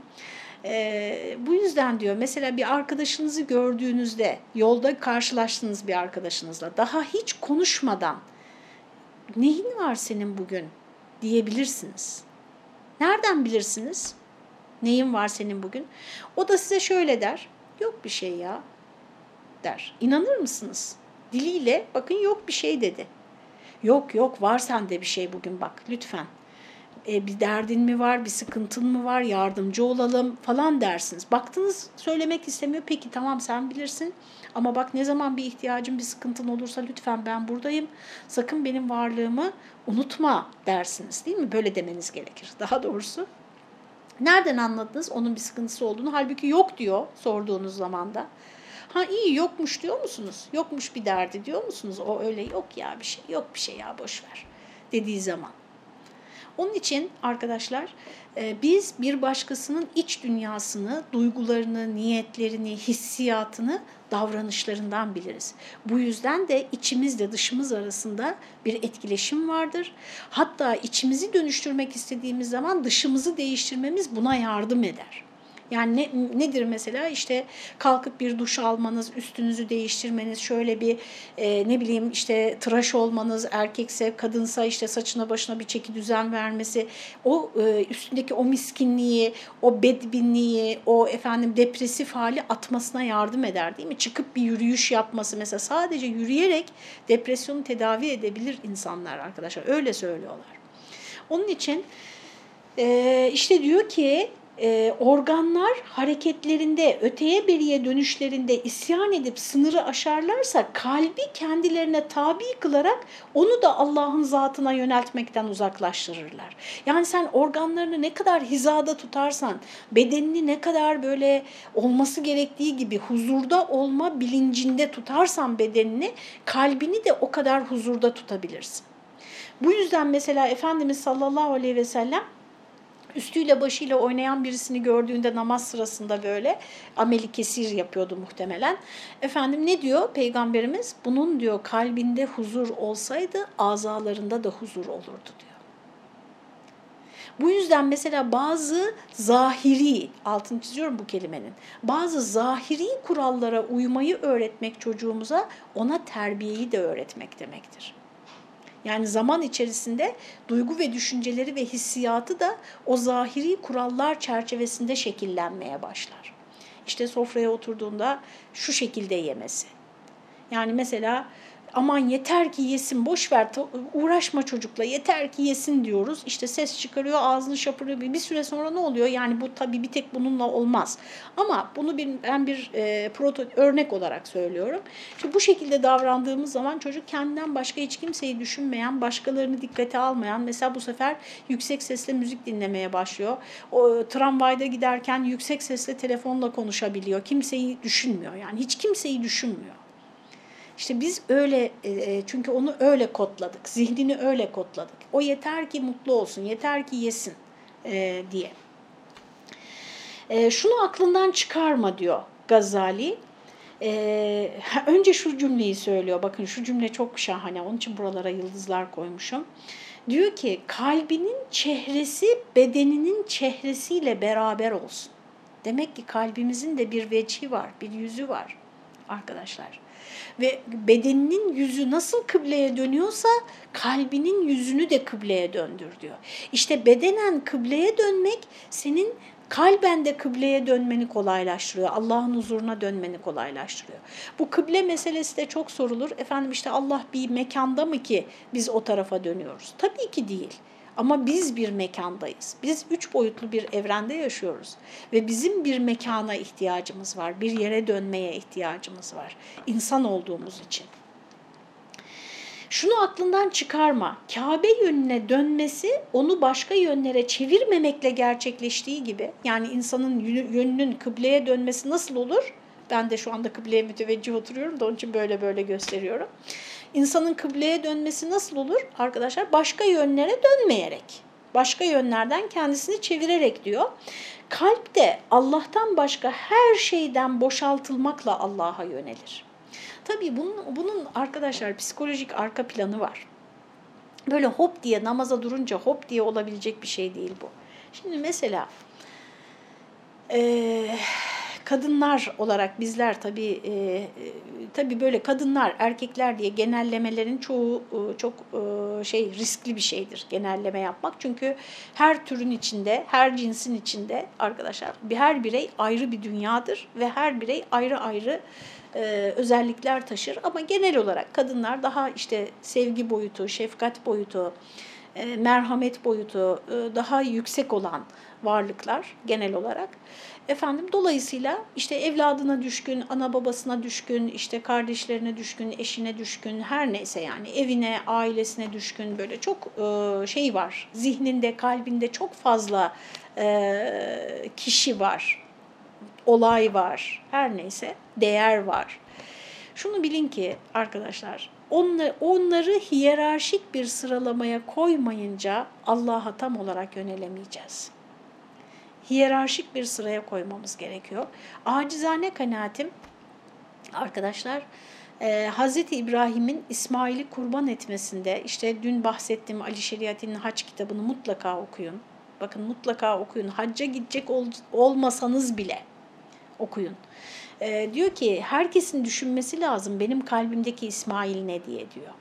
Ee, bu yüzden diyor mesela bir arkadaşınızı gördüğünüzde yolda karşılaştığınız bir arkadaşınızla daha hiç konuşmadan neyin var senin bugün diyebilirsiniz. Nereden bilirsiniz? Neyin var senin bugün? O da size şöyle der. Yok bir şey ya der. İnanır mısınız? Diliyle bakın yok bir şey dedi. Yok yok var sende bir şey bugün bak lütfen e, bir derdin mi var, bir sıkıntın mı var, yardımcı olalım falan dersiniz. Baktınız söylemek istemiyor, peki tamam sen bilirsin ama bak ne zaman bir ihtiyacın, bir sıkıntın olursa lütfen ben buradayım, sakın benim varlığımı unutma dersiniz değil mi? Böyle demeniz gerekir <laughs> daha doğrusu. Nereden anladınız onun bir sıkıntısı olduğunu? Halbuki yok diyor sorduğunuz zaman da. Ha iyi yokmuş diyor musunuz? Yokmuş bir derdi diyor musunuz? O öyle yok ya bir şey, yok bir şey ya boş ver dediği zaman. Onun için arkadaşlar e, biz bir başkasının iç dünyasını, duygularını, niyetlerini, hissiyatını davranışlarından biliriz. Bu yüzden de içimizle dışımız arasında bir etkileşim vardır. Hatta içimizi dönüştürmek istediğimiz zaman dışımızı değiştirmemiz buna yardım eder. Yani ne, nedir mesela işte kalkıp bir duş almanız, üstünüzü değiştirmeniz, şöyle bir e, ne bileyim işte tıraş olmanız, erkekse kadınsa işte saçına başına bir çeki düzen vermesi, o e, üstündeki o miskinliği, o bedbinliği, o efendim depresif hali atmasına yardım eder değil mi? Çıkıp bir yürüyüş yapması mesela sadece yürüyerek depresyonu tedavi edebilir insanlar arkadaşlar öyle söylüyorlar. Onun için e, işte diyor ki e, organlar hareketlerinde, öteye beriye dönüşlerinde isyan edip sınırı aşarlarsa kalbi kendilerine tabi kılarak onu da Allah'ın zatına yöneltmekten uzaklaştırırlar. Yani sen organlarını ne kadar hizada tutarsan, bedenini ne kadar böyle olması gerektiği gibi huzurda olma bilincinde tutarsan bedenini, kalbini de o kadar huzurda tutabilirsin. Bu yüzden mesela Efendimiz sallallahu aleyhi ve sellem üstüyle başıyla oynayan birisini gördüğünde namaz sırasında böyle ameli kesir yapıyordu muhtemelen. Efendim ne diyor peygamberimiz? Bunun diyor kalbinde huzur olsaydı azalarında da huzur olurdu diyor. Bu yüzden mesela bazı zahiri, altını çiziyorum bu kelimenin, bazı zahiri kurallara uymayı öğretmek çocuğumuza ona terbiyeyi de öğretmek demektir. Yani zaman içerisinde duygu ve düşünceleri ve hissiyatı da o zahiri kurallar çerçevesinde şekillenmeye başlar. İşte sofraya oturduğunda şu şekilde yemesi. Yani mesela aman yeter ki yesin boş ver uğraşma çocukla yeter ki yesin diyoruz. İşte ses çıkarıyor ağzını şapırıyor bir süre sonra ne oluyor? Yani bu tabii bir tek bununla olmaz. Ama bunu bir, ben bir e, proto, örnek olarak söylüyorum. İşte bu şekilde davrandığımız zaman çocuk kendinden başka hiç kimseyi düşünmeyen, başkalarını dikkate almayan mesela bu sefer yüksek sesle müzik dinlemeye başlıyor. O tramvayda giderken yüksek sesle telefonla konuşabiliyor. Kimseyi düşünmüyor. Yani hiç kimseyi düşünmüyor. İşte biz öyle e, e, çünkü onu öyle kodladık. Zihnini öyle kodladık. O yeter ki mutlu olsun, yeter ki yesin e, diye. Şunu aklından çıkarma diyor Gazali. Önce şu cümleyi söylüyor. Bakın şu cümle çok şahane. Onun için buralara yıldızlar koymuşum. Diyor ki kalbinin çehresi bedeninin çehresiyle beraber olsun. Demek ki kalbimizin de bir vecihi var, bir yüzü var arkadaşlar ve bedeninin yüzü nasıl kıbleye dönüyorsa kalbinin yüzünü de kıbleye döndür diyor. İşte bedenen kıbleye dönmek senin kalben de kıbleye dönmeni kolaylaştırıyor. Allah'ın huzuruna dönmeni kolaylaştırıyor. Bu kıble meselesi de çok sorulur. Efendim işte Allah bir mekanda mı ki biz o tarafa dönüyoruz? Tabii ki değil. Ama biz bir mekandayız. Biz üç boyutlu bir evrende yaşıyoruz. Ve bizim bir mekana ihtiyacımız var. Bir yere dönmeye ihtiyacımız var. İnsan olduğumuz için. Şunu aklından çıkarma. Kabe yönüne dönmesi onu başka yönlere çevirmemekle gerçekleştiği gibi yani insanın yönünün kıbleye dönmesi nasıl olur? Ben de şu anda kıbleye müteveccih oturuyorum da onun için böyle böyle gösteriyorum. İnsanın kıbleye dönmesi nasıl olur arkadaşlar? Başka yönlere dönmeyerek, başka yönlerden kendisini çevirerek diyor. Kalp de Allah'tan başka her şeyden boşaltılmakla Allah'a yönelir. Tabii bunun, bunun arkadaşlar psikolojik arka planı var. Böyle hop diye namaza durunca hop diye olabilecek bir şey değil bu. Şimdi mesela... Ee, kadınlar olarak bizler tabii e, tabii böyle kadınlar erkekler diye genellemelerin çoğu e, çok e, şey riskli bir şeydir genelleme yapmak. Çünkü her türün içinde, her cinsin içinde arkadaşlar bir her birey ayrı bir dünyadır ve her birey ayrı ayrı e, özellikler taşır. Ama genel olarak kadınlar daha işte sevgi boyutu, şefkat boyutu, merhamet boyutu daha yüksek olan varlıklar genel olarak. Efendim dolayısıyla işte evladına düşkün, ana babasına düşkün, işte kardeşlerine düşkün, eşine düşkün, her neyse yani evine, ailesine düşkün böyle çok e, şey var. Zihninde, kalbinde çok fazla e, kişi var, olay var, her neyse değer var. Şunu bilin ki arkadaşlar onları, onları hiyerarşik bir sıralamaya koymayınca Allah'a tam olarak yönelemeyeceğiz hiyerarşik bir sıraya koymamız gerekiyor. Acizane kanaatim arkadaşlar e, Hz. İbrahim'in İsmail'i kurban etmesinde işte dün bahsettiğim Ali Şeriat'in Hac kitabını mutlaka okuyun. Bakın mutlaka okuyun. Hacca gidecek ol, olmasanız bile okuyun. E, diyor ki herkesin düşünmesi lazım benim kalbimdeki İsmail ne diye diyor.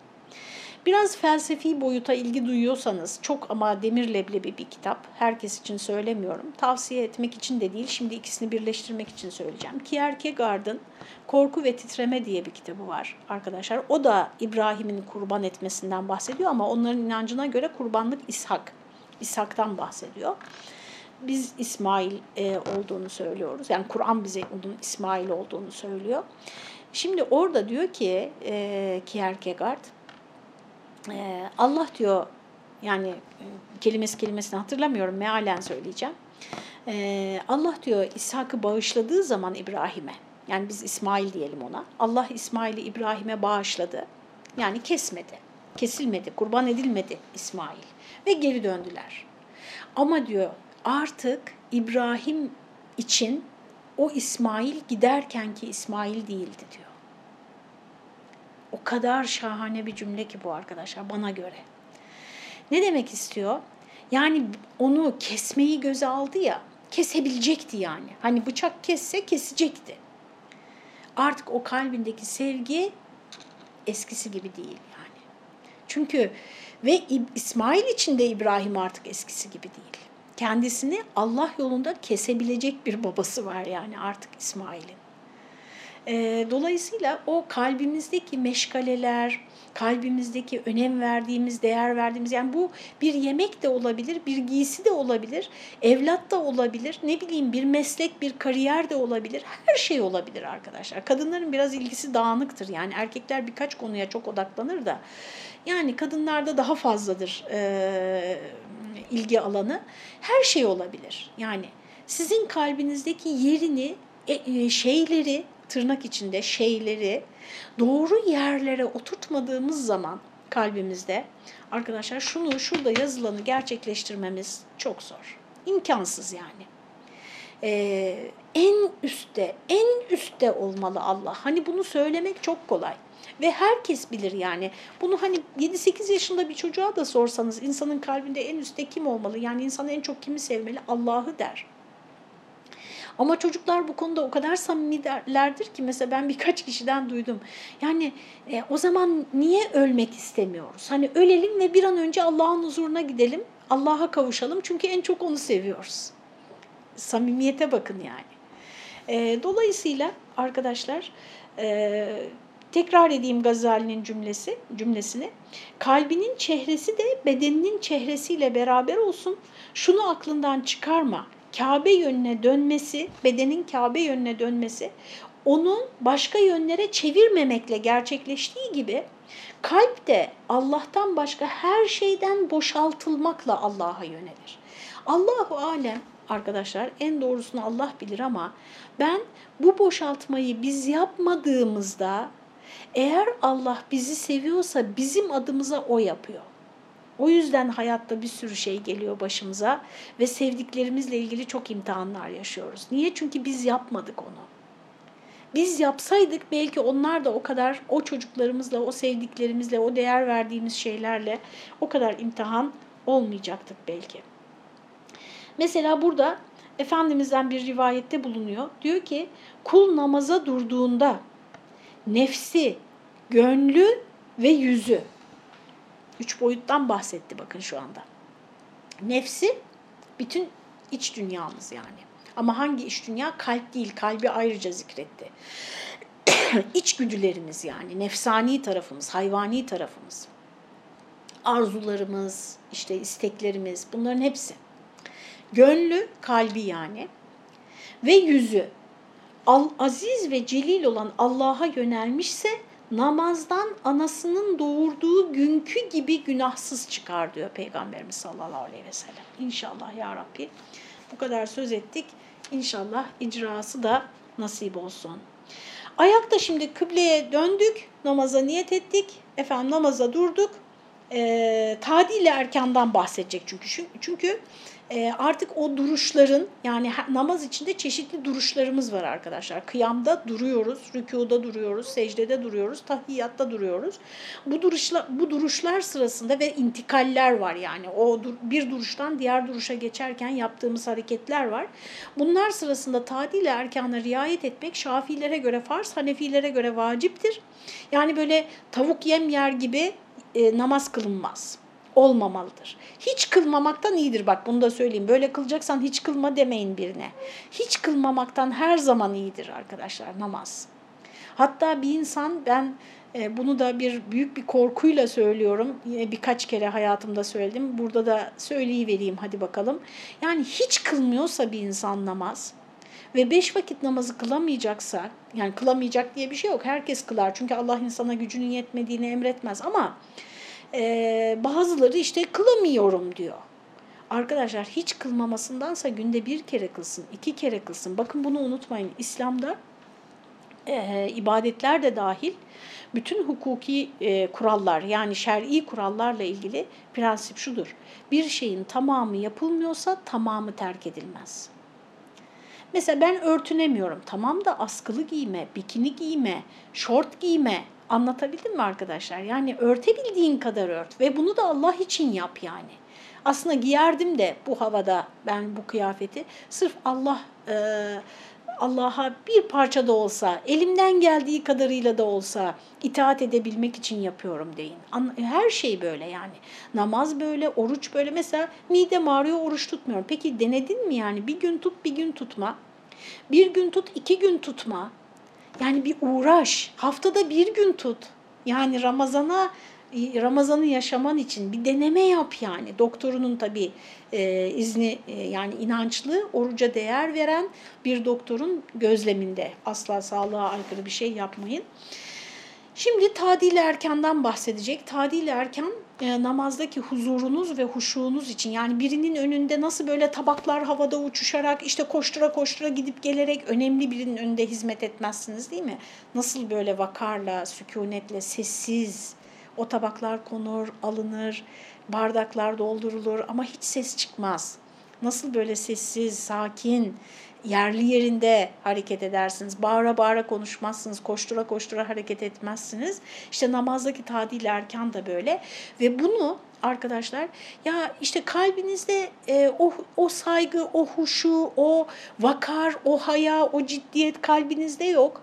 Biraz felsefi boyuta ilgi duyuyorsanız çok ama demir leblebi bir kitap. Herkes için söylemiyorum. Tavsiye etmek için de değil. Şimdi ikisini birleştirmek için söyleyeceğim. Kierkegaard'ın Korku ve Titreme diye bir kitabı var arkadaşlar. O da İbrahim'in kurban etmesinden bahsediyor ama onların inancına göre kurbanlık İshak. İshak'tan bahsediyor. Biz İsmail e, olduğunu söylüyoruz. Yani Kur'an bize onun İsmail olduğunu söylüyor. Şimdi orada diyor ki e, Kierkegaard, ee, Allah diyor yani e, kelimesi kelimesini hatırlamıyorum mealen söyleyeceğim. Ee, Allah diyor İshak'ı bağışladığı zaman İbrahim'e yani biz İsmail diyelim ona. Allah İsmail'i İbrahim'e bağışladı. Yani kesmedi. Kesilmedi, kurban edilmedi İsmail. Ve geri döndüler. Ama diyor artık İbrahim için o İsmail giderken ki İsmail değildi diyor. O kadar şahane bir cümle ki bu arkadaşlar bana göre. Ne demek istiyor? Yani onu kesmeyi göze aldı ya, kesebilecekti yani. Hani bıçak kesse kesecekti. Artık o kalbindeki sevgi eskisi gibi değil yani. Çünkü ve İsmail için de İbrahim artık eskisi gibi değil. Kendisini Allah yolunda kesebilecek bir babası var yani artık İsmail'in. E, dolayısıyla o kalbimizdeki meşgaleler, kalbimizdeki önem verdiğimiz, değer verdiğimiz yani bu bir yemek de olabilir, bir giysi de olabilir, evlat da olabilir, ne bileyim bir meslek, bir kariyer de olabilir, her şey olabilir arkadaşlar. Kadınların biraz ilgisi dağınıktır yani erkekler birkaç konuya çok odaklanır da yani kadınlarda daha fazladır e, ilgi alanı. Her şey olabilir yani sizin kalbinizdeki yerini, e, şeyleri tırnak içinde şeyleri doğru yerlere oturtmadığımız zaman kalbimizde arkadaşlar şunu şurada yazılanı gerçekleştirmemiz çok zor. İmkansız yani. Ee, en üstte, en üstte olmalı Allah. Hani bunu söylemek çok kolay. Ve herkes bilir yani. Bunu hani 7-8 yaşında bir çocuğa da sorsanız insanın kalbinde en üstte kim olmalı? Yani insan en çok kimi sevmeli? Allah'ı der. Ama çocuklar bu konuda o kadar samimilerdir ki mesela ben birkaç <laughs> kişiden duydum. Yani e, o zaman niye ölmek istemiyoruz? Hani ölelim ve bir an önce Allah'ın huzuruna gidelim, Allah'a kavuşalım çünkü en çok onu seviyoruz. Samimiyete bakın yani. E, dolayısıyla arkadaşlar e, tekrar edeyim Gazali'nin cümlesi, cümlesini. Kalbinin çehresi de bedeninin çehresiyle beraber olsun. Şunu aklından çıkarma. Kabe yönüne dönmesi, bedenin Kabe yönüne dönmesi onun başka yönlere çevirmemekle gerçekleştiği gibi kalp de Allah'tan başka her şeyden boşaltılmakla Allah'a yönelir. Allahu alem arkadaşlar en doğrusunu Allah bilir ama ben bu boşaltmayı biz yapmadığımızda eğer Allah bizi seviyorsa bizim adımıza o yapıyor. O yüzden hayatta bir sürü şey geliyor başımıza ve sevdiklerimizle ilgili çok imtihanlar yaşıyoruz. Niye? Çünkü biz yapmadık onu. Biz yapsaydık belki onlar da o kadar o çocuklarımızla, o sevdiklerimizle, o değer verdiğimiz şeylerle o kadar imtihan olmayacaktık belki. Mesela burada Efendimiz'den bir rivayette bulunuyor. Diyor ki kul namaza durduğunda nefsi, gönlü ve yüzü Üç boyuttan bahsetti bakın şu anda. Nefsi bütün iç dünyamız yani. Ama hangi iç dünya? Kalp değil, kalbi ayrıca zikretti. <clears throat> İç güdülerimiz yani, nefsani tarafımız, hayvani tarafımız. Arzularımız, işte isteklerimiz, bunların hepsi. Gönlü, kalbi yani. Ve yüzü. Al, aziz ve celil olan Allah'a yönelmişse namazdan anasının doğurduğu günkü gibi günahsız çıkar diyor Peygamberimiz sallallahu aleyhi ve sellem. İnşallah ya Rabbi bu kadar söz ettik. İnşallah icrası da nasip olsun. Ayakta şimdi kıbleye döndük, namaza niyet ettik, efendim namaza durduk. E, tadil erkandan bahsedecek çünkü. Çünkü e, artık o duruşların yani namaz içinde çeşitli duruşlarımız var arkadaşlar. Kıyamda duruyoruz, rükuda duruyoruz, secdede duruyoruz, tahiyyatta duruyoruz. Bu duruşlar, bu duruşlar sırasında ve intikaller var yani o bir duruştan diğer duruşa geçerken yaptığımız hareketler var. Bunlar sırasında tadil erkana riayet etmek Şafilere göre farz, Hanefilere göre vaciptir. Yani böyle tavuk yem yer gibi e, namaz kılınmaz olmamalıdır. Hiç kılmamaktan iyidir bak bunu da söyleyeyim. Böyle kılacaksan hiç kılma demeyin birine. Hiç kılmamaktan her zaman iyidir arkadaşlar namaz. Hatta bir insan ben e, bunu da bir büyük bir korkuyla söylüyorum. Yine birkaç kere hayatımda söyledim. Burada da söyleyivereyim hadi bakalım. Yani hiç kılmıyorsa bir insan namaz ve beş vakit namazı kılamayacaksa, yani kılamayacak diye bir şey yok. Herkes kılar çünkü Allah insana gücünün yetmediğini emretmez ama e, bazıları işte kılamıyorum diyor. Arkadaşlar hiç kılmamasındansa günde bir kere kılsın, iki kere kılsın. Bakın bunu unutmayın. İslam'da e, ibadetler de dahil bütün hukuki e, kurallar yani şer'i kurallarla ilgili prensip şudur. Bir şeyin tamamı yapılmıyorsa tamamı terk edilmez. Mesela ben örtünemiyorum. Tamam da askılı giyme, bikini giyme, şort giyme. Anlatabildim mi arkadaşlar? Yani örtebildiğin kadar ört ve bunu da Allah için yap yani. Aslında giyerdim de bu havada ben bu kıyafeti sırf Allah e, Allah'a bir parça da olsa, elimden geldiği kadarıyla da olsa itaat edebilmek için yapıyorum deyin. Her şey böyle yani. Namaz böyle, oruç böyle. Mesela midem ağrıyor, oruç tutmuyorum. Peki denedin mi yani? Bir gün tut, bir gün tutma. Bir gün tut, iki gün tutma. Yani bir uğraş. Haftada bir gün tut. Yani Ramazan'a Ramazan'ı yaşaman için bir deneme yap yani. Doktorunun tabii e, izni e, yani inançlı, oruca değer veren bir doktorun gözleminde. Asla sağlığa aykırı bir şey yapmayın. Şimdi tadil erkenden bahsedecek. Tadil erken e, namazdaki huzurunuz ve huşuğunuz için yani birinin önünde nasıl böyle tabaklar havada uçuşarak işte koştura koştura gidip gelerek önemli birinin önünde hizmet etmezsiniz değil mi? Nasıl böyle vakarla, sükunetle, sessiz o tabaklar konur, alınır, bardaklar doldurulur ama hiç ses çıkmaz. Nasıl böyle sessiz, sakin, yerli yerinde hareket edersiniz. Bağıra bağıra konuşmazsınız, koştura koştura hareket etmezsiniz. İşte namazdaki tadil erkan da böyle. Ve bunu arkadaşlar ya işte kalbinizde e, o, o saygı, o huşu, o vakar, o haya, o ciddiyet kalbinizde yok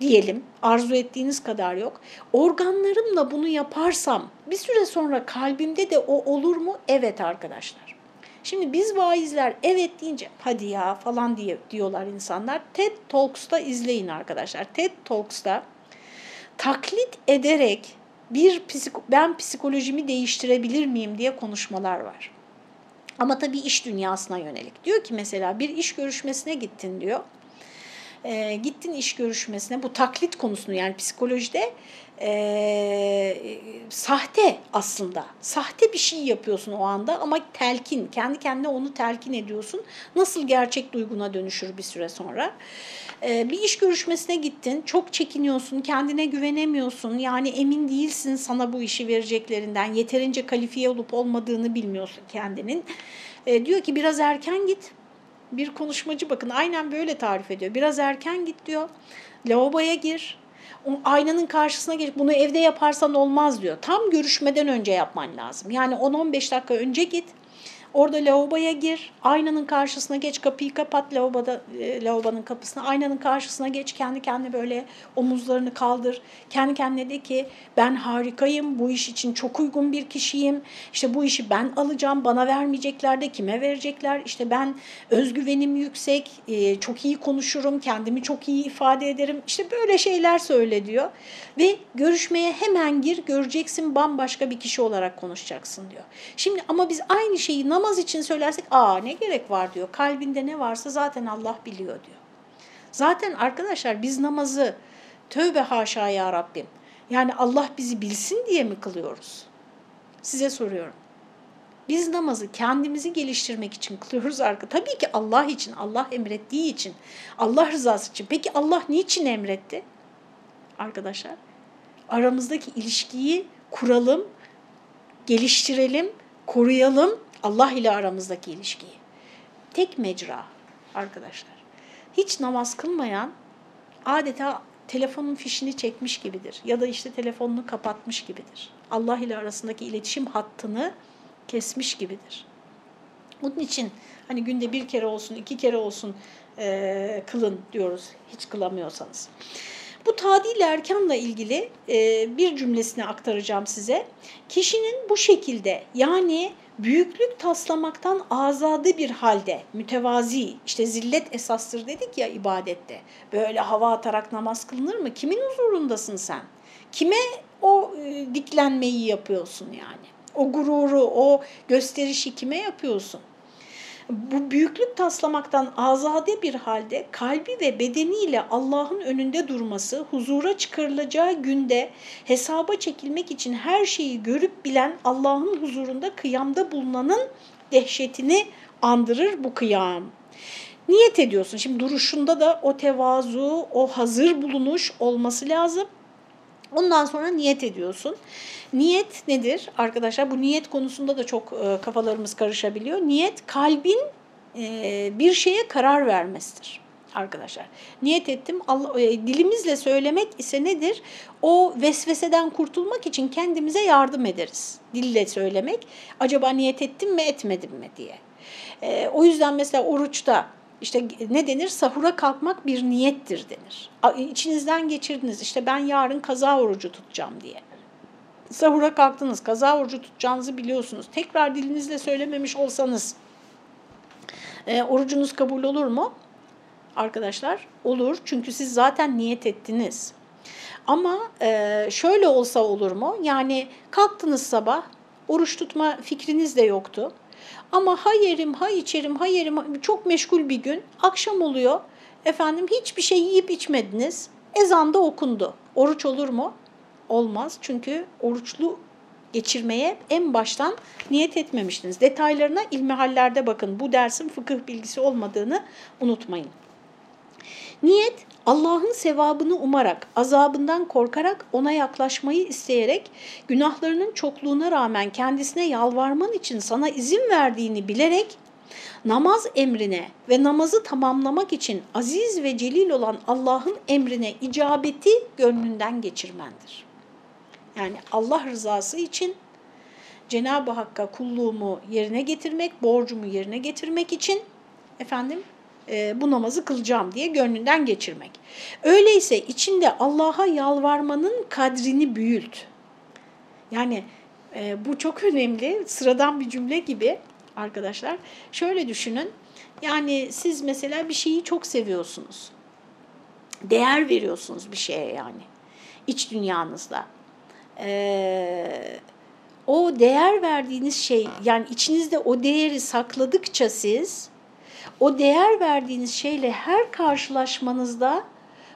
diyelim arzu ettiğiniz kadar yok. Organlarımla bunu yaparsam bir süre sonra kalbimde de o olur mu? Evet arkadaşlar. Şimdi biz vaizler evet deyince hadi ya falan diye diyorlar insanlar. TED Talks'ta izleyin arkadaşlar. TED Talks'ta taklit ederek bir ben psikolojimi değiştirebilir miyim diye konuşmalar var. Ama tabii iş dünyasına yönelik. Diyor ki mesela bir iş görüşmesine gittin diyor e, gittin iş görüşmesine bu taklit konusunu yani psikolojide e, sahte aslında. Sahte bir şey yapıyorsun o anda ama telkin, kendi kendine onu telkin ediyorsun. Nasıl gerçek duyguna dönüşür bir süre sonra. E, bir iş görüşmesine gittin, çok çekiniyorsun, kendine güvenemiyorsun. Yani emin değilsin sana bu işi vereceklerinden, yeterince kalifiye olup olmadığını bilmiyorsun kendinin. E, diyor ki biraz erken git bir konuşmacı bakın aynen böyle tarif ediyor. Biraz erken git diyor. Lavaboya gir. O aynanın karşısına geç. Bunu evde yaparsan olmaz diyor. Tam görüşmeden önce yapman lazım. Yani 10-15 dakika önce git. Orada lavaboya gir, aynanın karşısına geç, kapıyı kapat lavaboda, e, lavabonun kapısına, aynanın karşısına geç, kendi kendine böyle omuzlarını kaldır. Kendi kendine de ki ben harikayım, bu iş için çok uygun bir kişiyim. İşte bu işi ben alacağım, bana vermeyecekler de kime verecekler? İşte ben özgüvenim yüksek, e, çok iyi konuşurum, kendimi çok iyi ifade ederim. İşte böyle şeyler söyle diyor. Ve görüşmeye hemen gir, göreceksin bambaşka bir kişi olarak konuşacaksın diyor. Şimdi ama biz aynı şeyi namaz için söylersek aa ne gerek var diyor. Kalbinde ne varsa zaten Allah biliyor diyor. Zaten arkadaşlar biz namazı tövbe haşa ya Rabbim. Yani Allah bizi bilsin diye mi kılıyoruz? Size soruyorum. Biz namazı kendimizi geliştirmek için kılıyoruz. Tabii ki Allah için, Allah emrettiği için, Allah rızası için. Peki Allah niçin emretti? Arkadaşlar, aramızdaki ilişkiyi kuralım, geliştirelim, koruyalım Allah ile aramızdaki ilişkiyi. Tek mecra arkadaşlar. Hiç namaz kılmayan adeta telefonun fişini çekmiş gibidir. Ya da işte telefonunu kapatmış gibidir. Allah ile arasındaki iletişim hattını kesmiş gibidir. Bunun için hani günde bir kere olsun, iki kere olsun e, kılın diyoruz hiç kılamıyorsanız. Bu tadil erkanla ilgili e, bir cümlesini aktaracağım size. Kişinin bu şekilde yani büyüklük taslamaktan azade bir halde mütevazi işte zillet esastır dedik ya ibadette böyle hava atarak namaz kılınır mı? Kimin huzurundasın sen? Kime o e, diklenmeyi yapıyorsun yani? O gururu, o gösterişi kime yapıyorsun? Bu büyüklük taslamaktan azade bir halde kalbi ve bedeniyle Allah'ın önünde durması, huzura çıkarılacağı günde hesaba çekilmek için her şeyi görüp bilen Allah'ın huzurunda kıyamda bulunanın dehşetini andırır bu kıyam. Niyet ediyorsun. Şimdi duruşunda da o tevazu, o hazır bulunuş olması lazım. Ondan sonra niyet ediyorsun. Niyet nedir arkadaşlar? Bu niyet konusunda da çok e, kafalarımız karışabiliyor. Niyet kalbin e, bir şeye karar vermesidir arkadaşlar. Niyet ettim. Allah, e, dilimizle söylemek ise nedir? O vesveseden kurtulmak için kendimize yardım ederiz. Dille söylemek. Acaba niyet ettim mi etmedim mi diye. E, o yüzden mesela oruçta işte ne denir? Sahura kalkmak bir niyettir denir. İçinizden geçirdiniz. İşte ben yarın kaza orucu tutacağım diye. Sahura kalktınız, kaza orucu tutacağınızı biliyorsunuz. Tekrar dilinizle söylememiş olsanız e, orucunuz kabul olur mu? Arkadaşlar olur çünkü siz zaten niyet ettiniz. Ama e, şöyle olsa olur mu? Yani kalktınız sabah, oruç tutma fikriniz de yoktu. Ama ha yerim, ha içerim, ha yerim, çok meşgul bir gün. Akşam oluyor, efendim hiçbir şey yiyip içmediniz. Ezan da okundu. Oruç olur mu? Olmaz çünkü oruçlu geçirmeye en baştan niyet etmemiştiniz. Detaylarına ilmihallerde bakın. Bu dersin fıkıh bilgisi olmadığını unutmayın. Niyet Allah'ın sevabını umarak, azabından korkarak ona yaklaşmayı isteyerek günahlarının çokluğuna rağmen kendisine yalvarman için sana izin verdiğini bilerek namaz emrine ve namazı tamamlamak için aziz ve celil olan Allah'ın emrine icabeti gönlünden geçirmendir. Yani Allah rızası için Cenab-ı Hakk'a kulluğumu yerine getirmek, borcumu yerine getirmek için efendim e, bu namazı kılacağım diye gönlünden geçirmek. Öyleyse içinde Allah'a yalvarmanın kadrini büyült. Yani e, bu çok önemli, sıradan bir cümle gibi arkadaşlar. Şöyle düşünün, yani siz mesela bir şeyi çok seviyorsunuz. Değer veriyorsunuz bir şeye yani, iç dünyanızda. Ee, o değer verdiğiniz şey, yani içinizde o değeri sakladıkça siz o değer verdiğiniz şeyle her karşılaşmanızda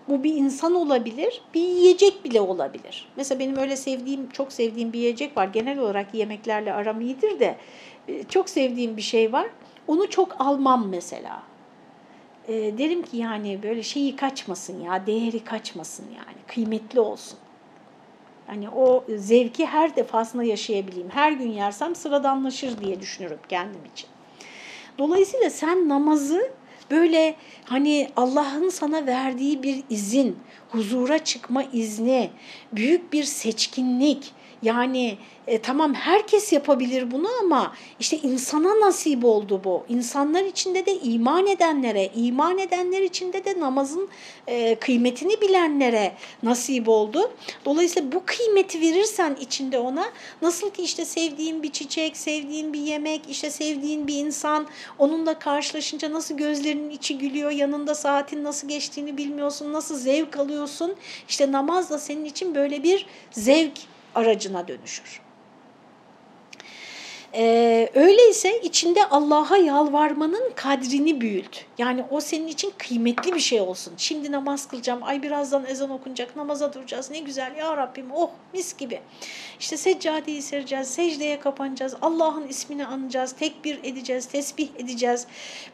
bu bir insan olabilir, bir yiyecek bile olabilir. Mesela benim öyle sevdiğim, çok sevdiğim bir yiyecek var. Genel olarak yemeklerle aram iyidir de e, çok sevdiğim bir şey var. Onu çok almam mesela. E, derim ki yani böyle şeyi kaçmasın ya, değeri kaçmasın yani, kıymetli olsun. Hani o zevki her defasında yaşayabileyim. Her gün yersem sıradanlaşır diye düşünürüm kendim için. Dolayısıyla sen namazı böyle hani Allah'ın sana verdiği bir izin, huzura çıkma izni, büyük bir seçkinlik, yani e, tamam herkes yapabilir bunu ama işte insana nasip oldu bu. İnsanlar içinde de iman edenlere, iman edenler içinde de namazın e, kıymetini bilenlere nasip oldu. Dolayısıyla bu kıymeti verirsen içinde ona nasıl ki işte sevdiğin bir çiçek, sevdiğin bir yemek, işte sevdiğin bir insan onunla karşılaşınca nasıl gözlerinin içi gülüyor, yanında saatin nasıl geçtiğini bilmiyorsun, nasıl zevk alıyorsun. İşte namaz da senin için böyle bir zevk aracına dönüşür. Ee, öyleyse içinde Allah'a yalvarmanın kadrini büyült. Yani o senin için kıymetli bir şey olsun. Şimdi namaz kılacağım, ay birazdan ezan okunacak, namaza duracağız. Ne güzel ya Rabbim, oh mis gibi. İşte seccadeyi sereceğiz, secdeye kapanacağız, Allah'ın ismini anacağız, tekbir edeceğiz, tesbih edeceğiz.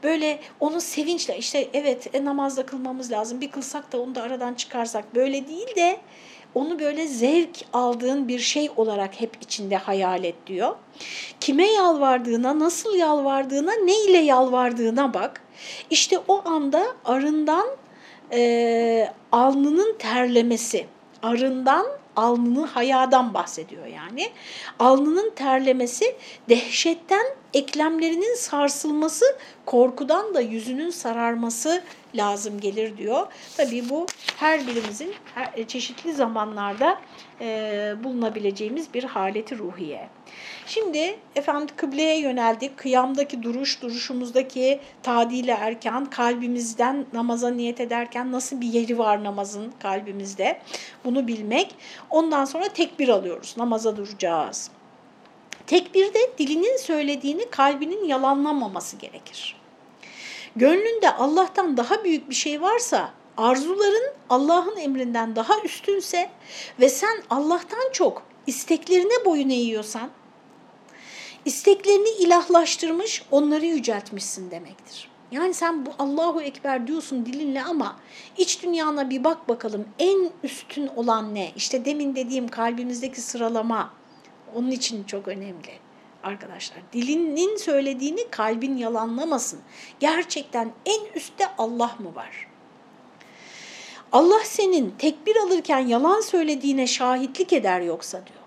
Böyle onu sevinçle, işte evet e, namazda kılmamız lazım, bir kılsak da onu da aradan çıkarsak. Böyle değil de onu böyle zevk aldığın bir şey olarak hep içinde hayal et diyor. Kime yalvardığına, nasıl yalvardığına, ne ile yalvardığına bak. İşte o anda arından e, alnının terlemesi, arından alnını hayadan bahsediyor yani. Alnının terlemesi, dehşetten eklemlerinin sarsılması, korkudan da yüzünün sararması lazım gelir diyor. Tabii bu her birimizin her, e, çeşitli zamanlarda e, bulunabileceğimiz bir haleti ruhiye. Şimdi efendim kıbleye yöneldik. Kıyamdaki duruş, duruşumuzdaki tadile erken, kalbimizden namaza niyet ederken nasıl bir yeri var namazın kalbimizde bunu bilmek. Ondan sonra tekbir alıyoruz. Namaza duracağız. Tekbirde dilinin söylediğini kalbinin yalanlamaması gerekir. Gönlünde Allah'tan daha büyük bir şey varsa, arzuların Allah'ın emrinden daha üstünse ve sen Allah'tan çok isteklerine boyun eğiyorsan, isteklerini ilahlaştırmış, onları yüceltmişsin demektir. Yani sen bu Allahu Ekber diyorsun dilinle ama iç dünyana bir bak bakalım en üstün olan ne? İşte demin dediğim kalbimizdeki sıralama onun için çok önemli arkadaşlar. Dilinin söylediğini kalbin yalanlamasın. Gerçekten en üstte Allah mı var? Allah senin tekbir alırken yalan söylediğine şahitlik eder yoksa diyor.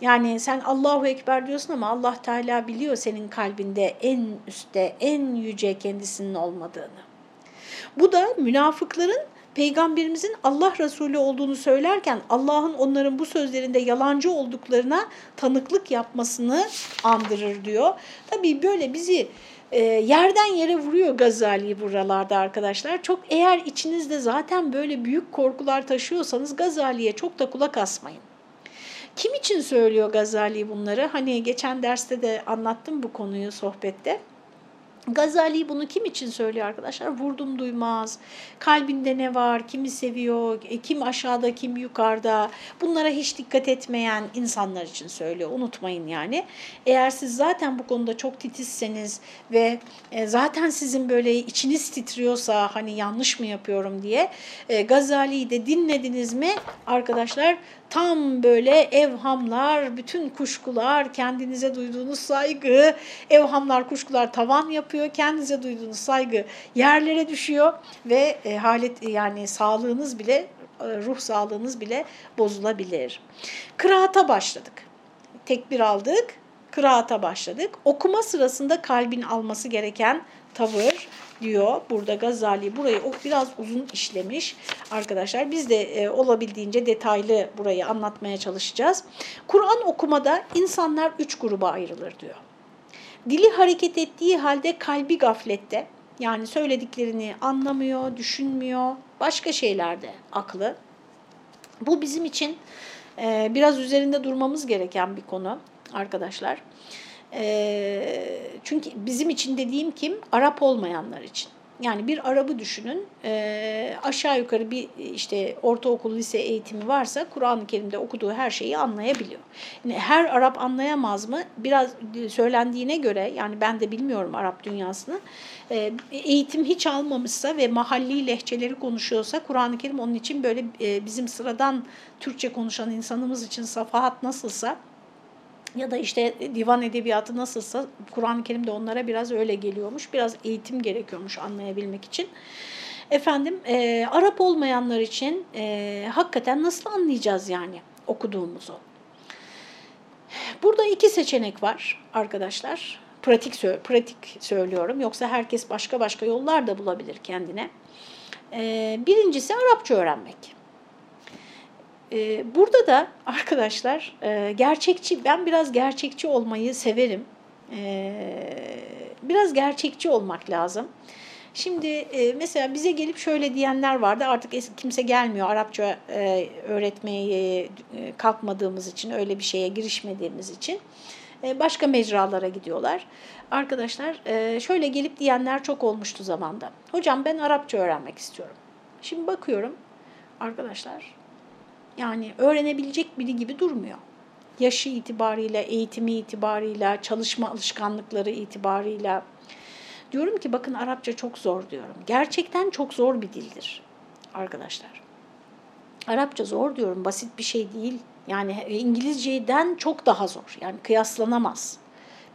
Yani sen Allahu Ekber diyorsun ama Allah Teala biliyor senin kalbinde en üstte, en yüce kendisinin olmadığını. Bu da münafıkların peygamberimizin Allah Resulü olduğunu söylerken Allah'ın onların bu sözlerinde yalancı olduklarına tanıklık yapmasını andırır diyor. Tabii böyle bizi e, yerden yere vuruyor Gazali buralarda arkadaşlar. Çok eğer içinizde zaten böyle büyük korkular taşıyorsanız Gazali'ye çok da kulak asmayın. Kim için söylüyor Gazali bunları? Hani geçen derste de anlattım bu konuyu sohbette. Gazali bunu kim için söylüyor arkadaşlar? Vurdum duymaz. Kalbinde ne var? Kimi seviyor? E, kim aşağıda, kim yukarıda? Bunlara hiç dikkat etmeyen insanlar için söylüyor. Unutmayın yani. Eğer siz zaten bu konuda çok titizseniz ve e, zaten sizin böyle içiniz titriyorsa hani yanlış mı yapıyorum diye e, Gazali'yi de dinlediniz mi arkadaşlar tam böyle evhamlar, bütün kuşkular, kendinize duyduğunuz saygı, evhamlar, kuşkular tavan yapıyor. Kendinize duyduğunuz saygı yerlere düşüyor ve e, halet yani sağlığınız bile e, ruh sağlığınız bile bozulabilir. Kıraata başladık. Tekbir aldık, kıraata başladık. Okuma sırasında kalbin alması gereken tavır, diyor burada Gazali. Burayı o biraz uzun işlemiş arkadaşlar. Biz de e, olabildiğince detaylı burayı anlatmaya çalışacağız. Kur'an okumada insanlar üç gruba ayrılır diyor. Dili hareket ettiği halde kalbi gaflette. Yani söylediklerini anlamıyor, düşünmüyor. Başka şeylerde aklı. Bu bizim için e, biraz üzerinde durmamız gereken bir konu arkadaşlar. E, çünkü bizim için dediğim kim? Arap olmayanlar için. Yani bir Arap'ı düşünün e, aşağı yukarı bir işte ortaokul lise eğitimi varsa Kur'an-ı Kerim'de okuduğu her şeyi anlayabiliyor. Yani her Arap anlayamaz mı? Biraz söylendiğine göre yani ben de bilmiyorum Arap dünyasını e, eğitim hiç almamışsa ve mahalli lehçeleri konuşuyorsa Kur'an-ı Kerim onun için böyle e, bizim sıradan Türkçe konuşan insanımız için safahat nasılsa ya da işte divan edebiyatı nasılsa Kur'an-ı Kerim'de onlara biraz öyle geliyormuş. Biraz eğitim gerekiyormuş anlayabilmek için. Efendim e, Arap olmayanlar için e, hakikaten nasıl anlayacağız yani okuduğumuzu? Burada iki seçenek var arkadaşlar. Pratik, pratik söylüyorum yoksa herkes başka başka yollar da bulabilir kendine. E, birincisi Arapça öğrenmek. Ee, burada da arkadaşlar e, gerçekçi, ben biraz gerçekçi olmayı severim. Ee, biraz gerçekçi olmak lazım. Şimdi e, mesela bize gelip şöyle diyenler vardı artık kimse gelmiyor Arapça e, öğretmeye kalkmadığımız için öyle bir şeye girişmediğimiz için başka mecralara gidiyorlar. Arkadaşlar şöyle gelip diyenler çok olmuştu zamanda. Hocam ben Arapça öğrenmek istiyorum. Şimdi bakıyorum arkadaşlar yani öğrenebilecek biri gibi durmuyor. Yaşı itibariyle, eğitimi itibarıyla, çalışma alışkanlıkları itibarıyla. Diyorum ki bakın Arapça çok zor diyorum. Gerçekten çok zor bir dildir arkadaşlar. Arapça zor diyorum, basit bir şey değil. Yani İngilizceden çok daha zor. Yani kıyaslanamaz.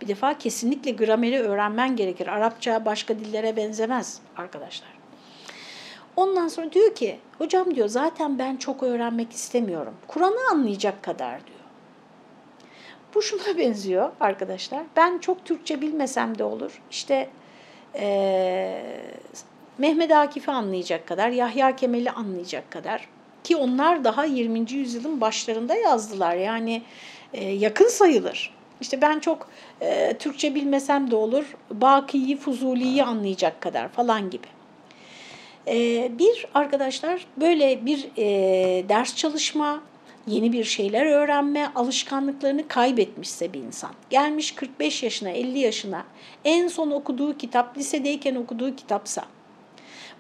Bir defa kesinlikle grameri öğrenmen gerekir. Arapça başka dillere benzemez arkadaşlar. Ondan sonra diyor ki hocam diyor zaten ben çok öğrenmek istemiyorum. Kur'an'ı anlayacak kadar diyor. Bu şuna <laughs> benziyor arkadaşlar. Ben çok Türkçe bilmesem de olur. İşte ee, Mehmet Akif'i anlayacak kadar, Yahya Kemal'i anlayacak kadar. Ki onlar daha 20. yüzyılın başlarında yazdılar. Yani e, yakın sayılır. İşte ben çok e, Türkçe bilmesem de olur. Baki'yi, Fuzuli'yi anlayacak kadar falan gibi. Ee, bir arkadaşlar böyle bir e, ders çalışma, yeni bir şeyler öğrenme alışkanlıklarını kaybetmişse bir insan. Gelmiş 45 yaşına, 50 yaşına en son okuduğu kitap lisedeyken okuduğu kitapsa.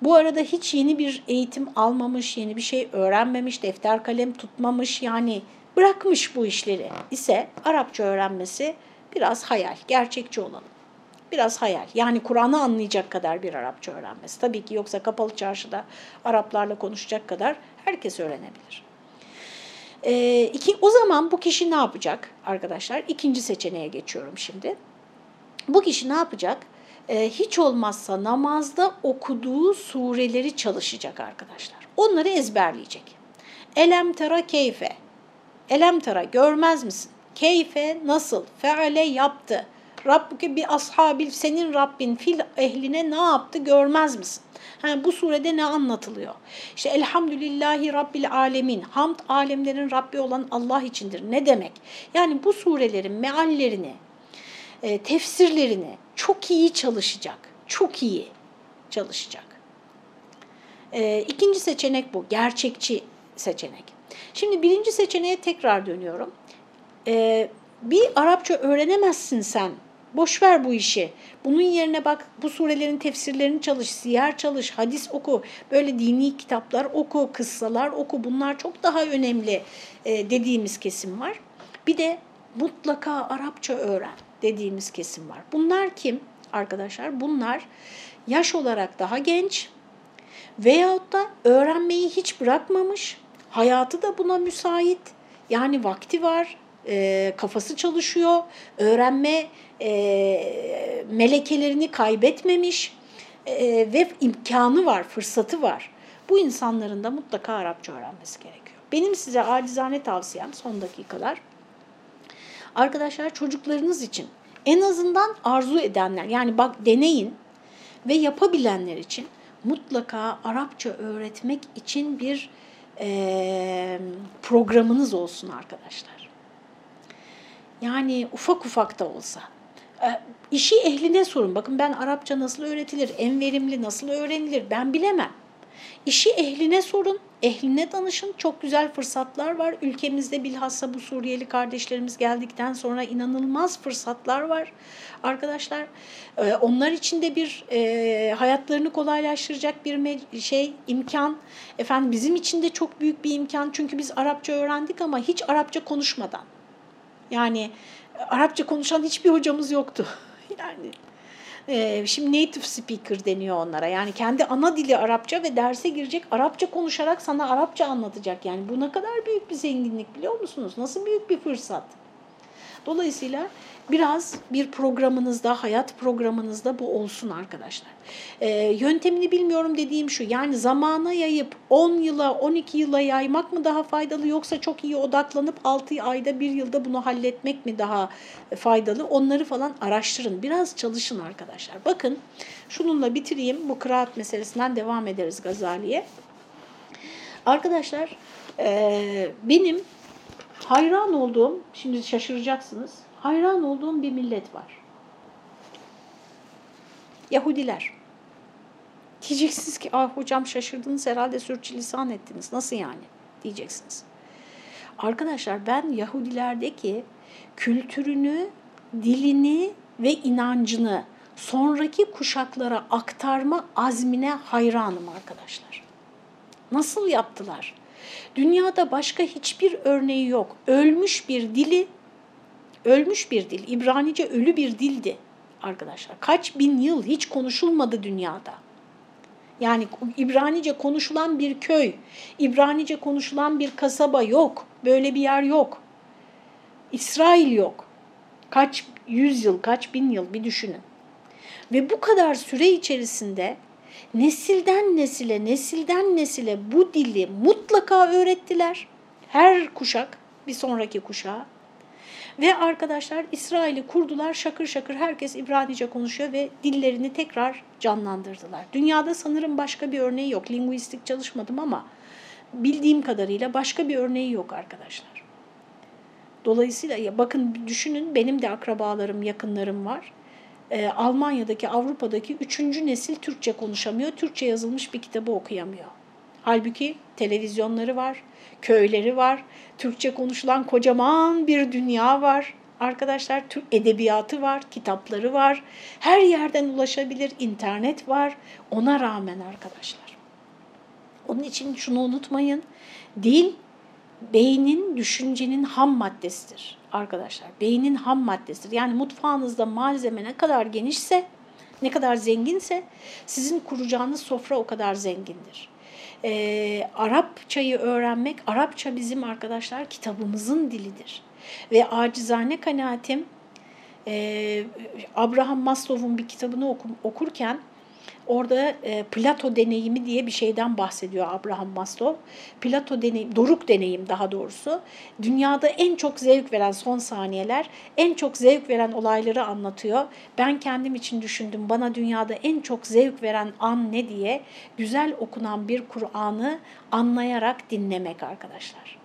Bu arada hiç yeni bir eğitim almamış, yeni bir şey öğrenmemiş, defter kalem tutmamış yani bırakmış bu işleri ise Arapça öğrenmesi biraz hayal, gerçekçi olalım. Biraz hayal. Yani Kur'an'ı anlayacak kadar bir Arapça öğrenmesi. Tabii ki yoksa kapalı çarşıda Araplarla konuşacak kadar herkes öğrenebilir. E, iki, o zaman bu kişi ne yapacak arkadaşlar? İkinci seçeneğe geçiyorum şimdi. Bu kişi ne yapacak? E, hiç olmazsa namazda okuduğu sureleri çalışacak arkadaşlar. Onları ezberleyecek. Elem tera keyfe. Elem tera görmez misin? Keyfe nasıl? Feale yaptı. Rabbuke bir ashabil senin Rabbin fil ehline ne yaptı görmez misin? Ha, bu surede ne anlatılıyor? İşte elhamdülillahi rabbil alemin. Hamd alemlerin Rabbi olan Allah içindir. Ne demek? Yani bu surelerin meallerini, e, tefsirlerini çok iyi çalışacak. Çok iyi çalışacak. E, ikinci seçenek bu. Gerçekçi seçenek. Şimdi birinci seçeneğe tekrar dönüyorum. E, bir Arapça öğrenemezsin sen Boş ver bu işi. Bunun yerine bak bu surelerin tefsirlerini çalış, siyer çalış, hadis oku, böyle dini kitaplar oku, kıssalar oku. Bunlar çok daha önemli e, dediğimiz kesim var. Bir de mutlaka Arapça öğren dediğimiz kesim var. Bunlar kim arkadaşlar? Bunlar yaş olarak daha genç veyahut da öğrenmeyi hiç bırakmamış, hayatı da buna müsait. Yani vakti var, e, kafası çalışıyor, öğrenme e, melekelerini kaybetmemiş e, ve imkanı var, fırsatı var. Bu insanların da mutlaka Arapça öğrenmesi gerekiyor. Benim size acizane tavsiyem son dakikalar. Arkadaşlar çocuklarınız için en azından arzu edenler yani bak deneyin ve yapabilenler için mutlaka Arapça öğretmek için bir e, programınız olsun arkadaşlar. Yani ufak ufak da olsa. E, işi ehline sorun. Bakın ben Arapça nasıl öğretilir, en verimli nasıl öğrenilir ben bilemem. İşi ehline sorun, ehline danışın. Çok güzel fırsatlar var. Ülkemizde bilhassa bu Suriyeli kardeşlerimiz geldikten sonra inanılmaz fırsatlar var. Arkadaşlar e, onlar için de bir e, hayatlarını kolaylaştıracak bir şey, imkan. Efendim bizim için de çok büyük bir imkan. Çünkü biz Arapça öğrendik ama hiç Arapça konuşmadan. Yani Arapça konuşan hiçbir hocamız yoktu. <laughs> Yani e, şimdi native speaker deniyor onlara. Yani kendi ana dili Arapça ve derse girecek Arapça konuşarak sana Arapça anlatacak. Yani bu ne kadar büyük bir zenginlik biliyor musunuz? Nasıl büyük bir fırsat. Dolayısıyla biraz bir programınızda, hayat programınızda bu olsun arkadaşlar. Ee, yöntemini bilmiyorum dediğim şu, yani zamana yayıp 10 yıla, 12 yıla yaymak mı daha faydalı yoksa çok iyi odaklanıp 6 ayda, 1 yılda bunu halletmek mi daha faydalı? Onları falan araştırın, biraz çalışın arkadaşlar. Bakın şununla bitireyim, bu kıraat meselesinden devam ederiz Gazali'ye. Arkadaşlar e, benim hayran olduğum, şimdi şaşıracaksınız, hayran olduğum bir millet var. Yahudiler. Diyeceksiniz ki ah hocam şaşırdınız herhalde sürçülisan ettiniz. Nasıl yani? Diyeceksiniz. Arkadaşlar ben Yahudilerdeki kültürünü, dilini ve inancını sonraki kuşaklara aktarma azmine hayranım arkadaşlar. Nasıl yaptılar? Dünyada başka hiçbir örneği yok. Ölmüş bir dili, ölmüş bir dil, İbranice ölü bir dildi arkadaşlar. Kaç bin yıl hiç konuşulmadı dünyada. Yani İbranice konuşulan bir köy, İbranice konuşulan bir kasaba yok. Böyle bir yer yok. İsrail yok. Kaç yüz yıl, kaç bin yıl bir düşünün. Ve bu kadar süre içerisinde nesilden nesile, nesilden nesile bu dili mutlaka öğrettiler. Her kuşak bir sonraki kuşağa. Ve arkadaşlar İsrail'i kurdular şakır şakır herkes İbranice konuşuyor ve dillerini tekrar canlandırdılar. Dünyada sanırım başka bir örneği yok. Linguistik çalışmadım ama bildiğim kadarıyla başka bir örneği yok arkadaşlar. Dolayısıyla ya bakın düşünün benim de akrabalarım, yakınlarım var e, Almanya'daki, Avrupa'daki üçüncü nesil Türkçe konuşamıyor. Türkçe yazılmış bir kitabı okuyamıyor. Halbuki televizyonları var, köyleri var, Türkçe konuşulan kocaman bir dünya var. Arkadaşlar Türk edebiyatı var, kitapları var. Her yerden ulaşabilir, internet var. Ona rağmen arkadaşlar. Onun için şunu unutmayın. Dil beynin, düşüncenin ham maddesidir arkadaşlar. Beynin ham maddesidir. Yani mutfağınızda malzeme ne kadar genişse, ne kadar zenginse sizin kuracağınız sofra o kadar zengindir. Ee, Arapçayı öğrenmek, Arapça bizim arkadaşlar kitabımızın dilidir. Ve acizane kanaatim, e, Abraham Maslow'un bir kitabını okurken Orada e, Plato deneyimi diye bir şeyden bahsediyor Abraham Maslow. Plato deneyim, doruk deneyim daha doğrusu. Dünyada en çok zevk veren son saniyeler, en çok zevk veren olayları anlatıyor. Ben kendim için düşündüm bana dünyada en çok zevk veren an ne diye güzel okunan bir Kur'an'ı anlayarak dinlemek arkadaşlar.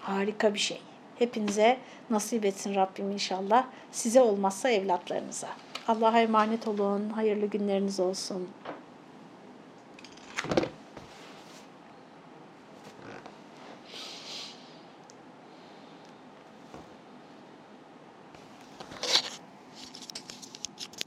Harika bir şey. Hepinize nasip etsin Rabbim inşallah. Size olmazsa evlatlarınıza. Allah'a emanet olun. Hayırlı günleriniz olsun.